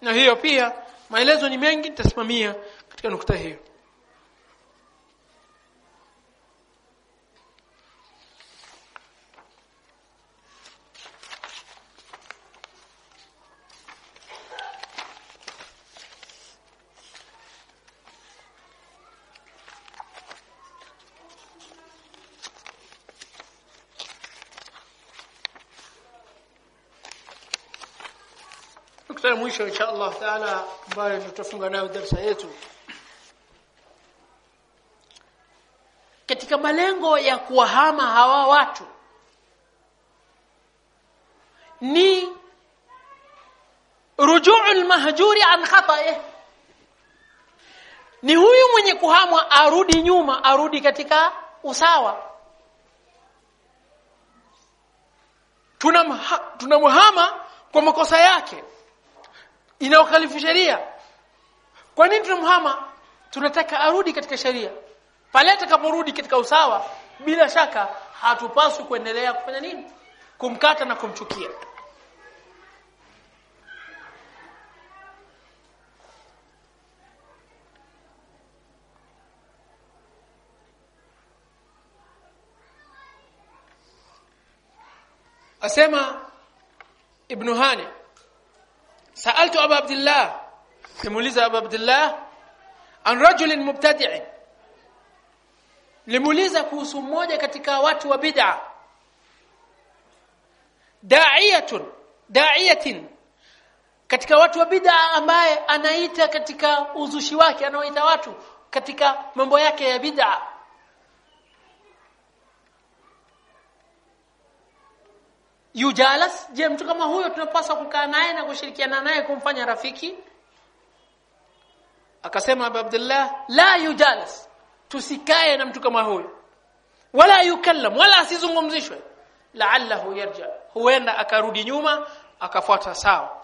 Na hiyo pia maelezo ni mengi nitasimamia katika nukta hiyo nukta ya mwisho insha Allah taala ambayo tutafunga nayo darasa yetu. Katika malengo ya kuwahama hawa watu ni rujuu almahjuri an khata'i. Ni huyu mwenye kuhamwa arudi nyuma arudi katika usawa. Tunamhama kwa makosa yake inaokalifu sheria. Kwa nini tunamhama tunataka arudi katika sheria. Pale atakaporudi katika usawa bila shaka hatupaswi kuendelea kufanya nini? Kumkata na kumchukia. Asema ibn hani sa'altu abu abdullah nimuuliza abu abdullah an rajulin mubtadi'in limuuliza kuhusu mmoja katika watu wa bid'a da'iyatun da'iyatin katika watu wa bid'a ambaye anaita katika uzushi wake anaoita watu katika mambo yake ya bid'a yujalas je mtu kama huyo tunapaswa kukaa naye na kushirikiana naye kumfanya rafiki? Akasema Abu Abdullah la yujalas tusikae na mtu kama huyo. Wala yukallam wala asizungumzishwe. La'allahu yarja. Huenda akarudi nyuma akafuata sawa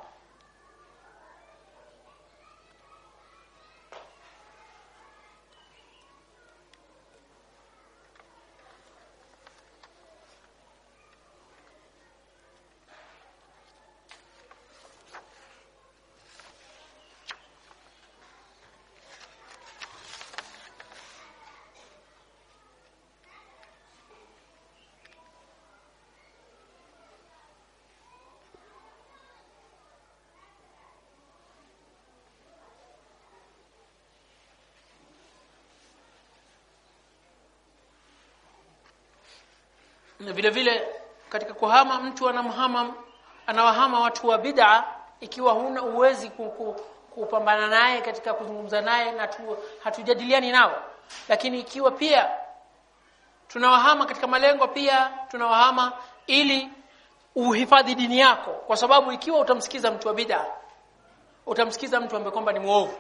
na vile vile katika kuhama mtu anamhama anawahama watu wa bid'a ikiwa huna uwezi ku- ku- kupambana naye katika kuzungumza naye na tu, hatujadiliani nao. Lakini ikiwa pia tunawahama katika malengo pia tunawahama ili uhifadhi dini yako. Kwa sababu ikiwa utamsikiza mtu wa bid'a utamsikiza mtu ambaye kwamba ni muovu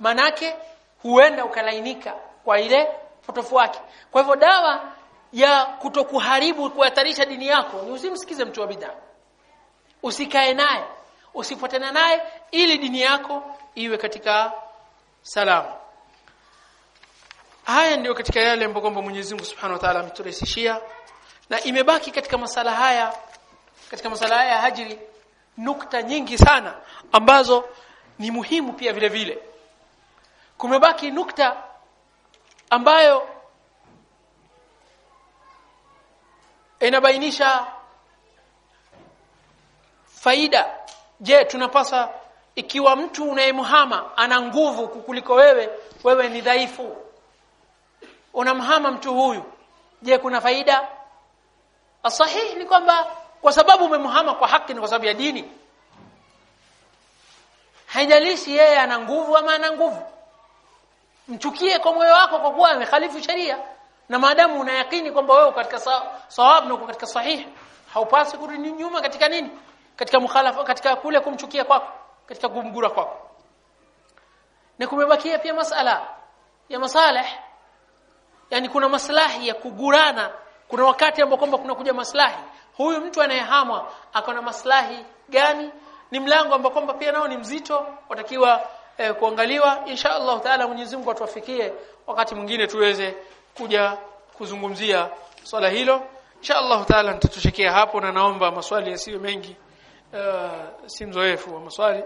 manake huenda ukalainika kwa ile potofu wake. Kwa hivyo dawa ya kutokuharibu kuhatarisha dini yako. Ni usimsikize mtu wa bid'a. Usikae naye. Usifuatane naye ili dini yako iwe katika salama. Haya ndiyo katika yale ambayo kwamba Mwenyezi Mungu Subhanahu wa Ta'ala ameturahisishia. Na imebaki katika masala haya katika masala haya ya hajri nukta nyingi sana ambazo ni muhimu pia vile vile. Kumebaki nukta ambayo inabainisha faida. Je tunapasa ikiwa mtu unayemhama ana nguvu kukuliko wewe wewe ni dhaifu? Unamhama mtu huyu je kuna faida? Asahihi ni kwamba kwa sababu umemhama kwa haki ni kwa sababu ya dini haijalishi yeye ana nguvu ama ana nguvu. Mchukie kwa moyo wako kwa kuwa amekhalifu sheria na maadamu unayakini kwamba wewe katika sawabu na uko katika sahihi haupasi kurudi nyuma katika nini? Katika mukhalafa katika kule kumchukia kwako katika kumgura kwako. Na kumebakia pia masala ya masalih yani kuna maslahi ya kugurana. Kuna wakati ambao kwamba kuna kuja maslahi. Huyu mtu anayehamwa akona maslahi gani? Ni mlango ambao kwamba pia nao ni mzito watakiwa eh, kuangaliwa. Insha Allah taala Mwenyezi Mungu atuwafikie. Wakati mwingine tuweze kuja kuzungumzia swala hilo. Insha Allah taala nitatushikia hapo na naomba maswali yasiyo mengi. Uh, si mzoefu wa maswali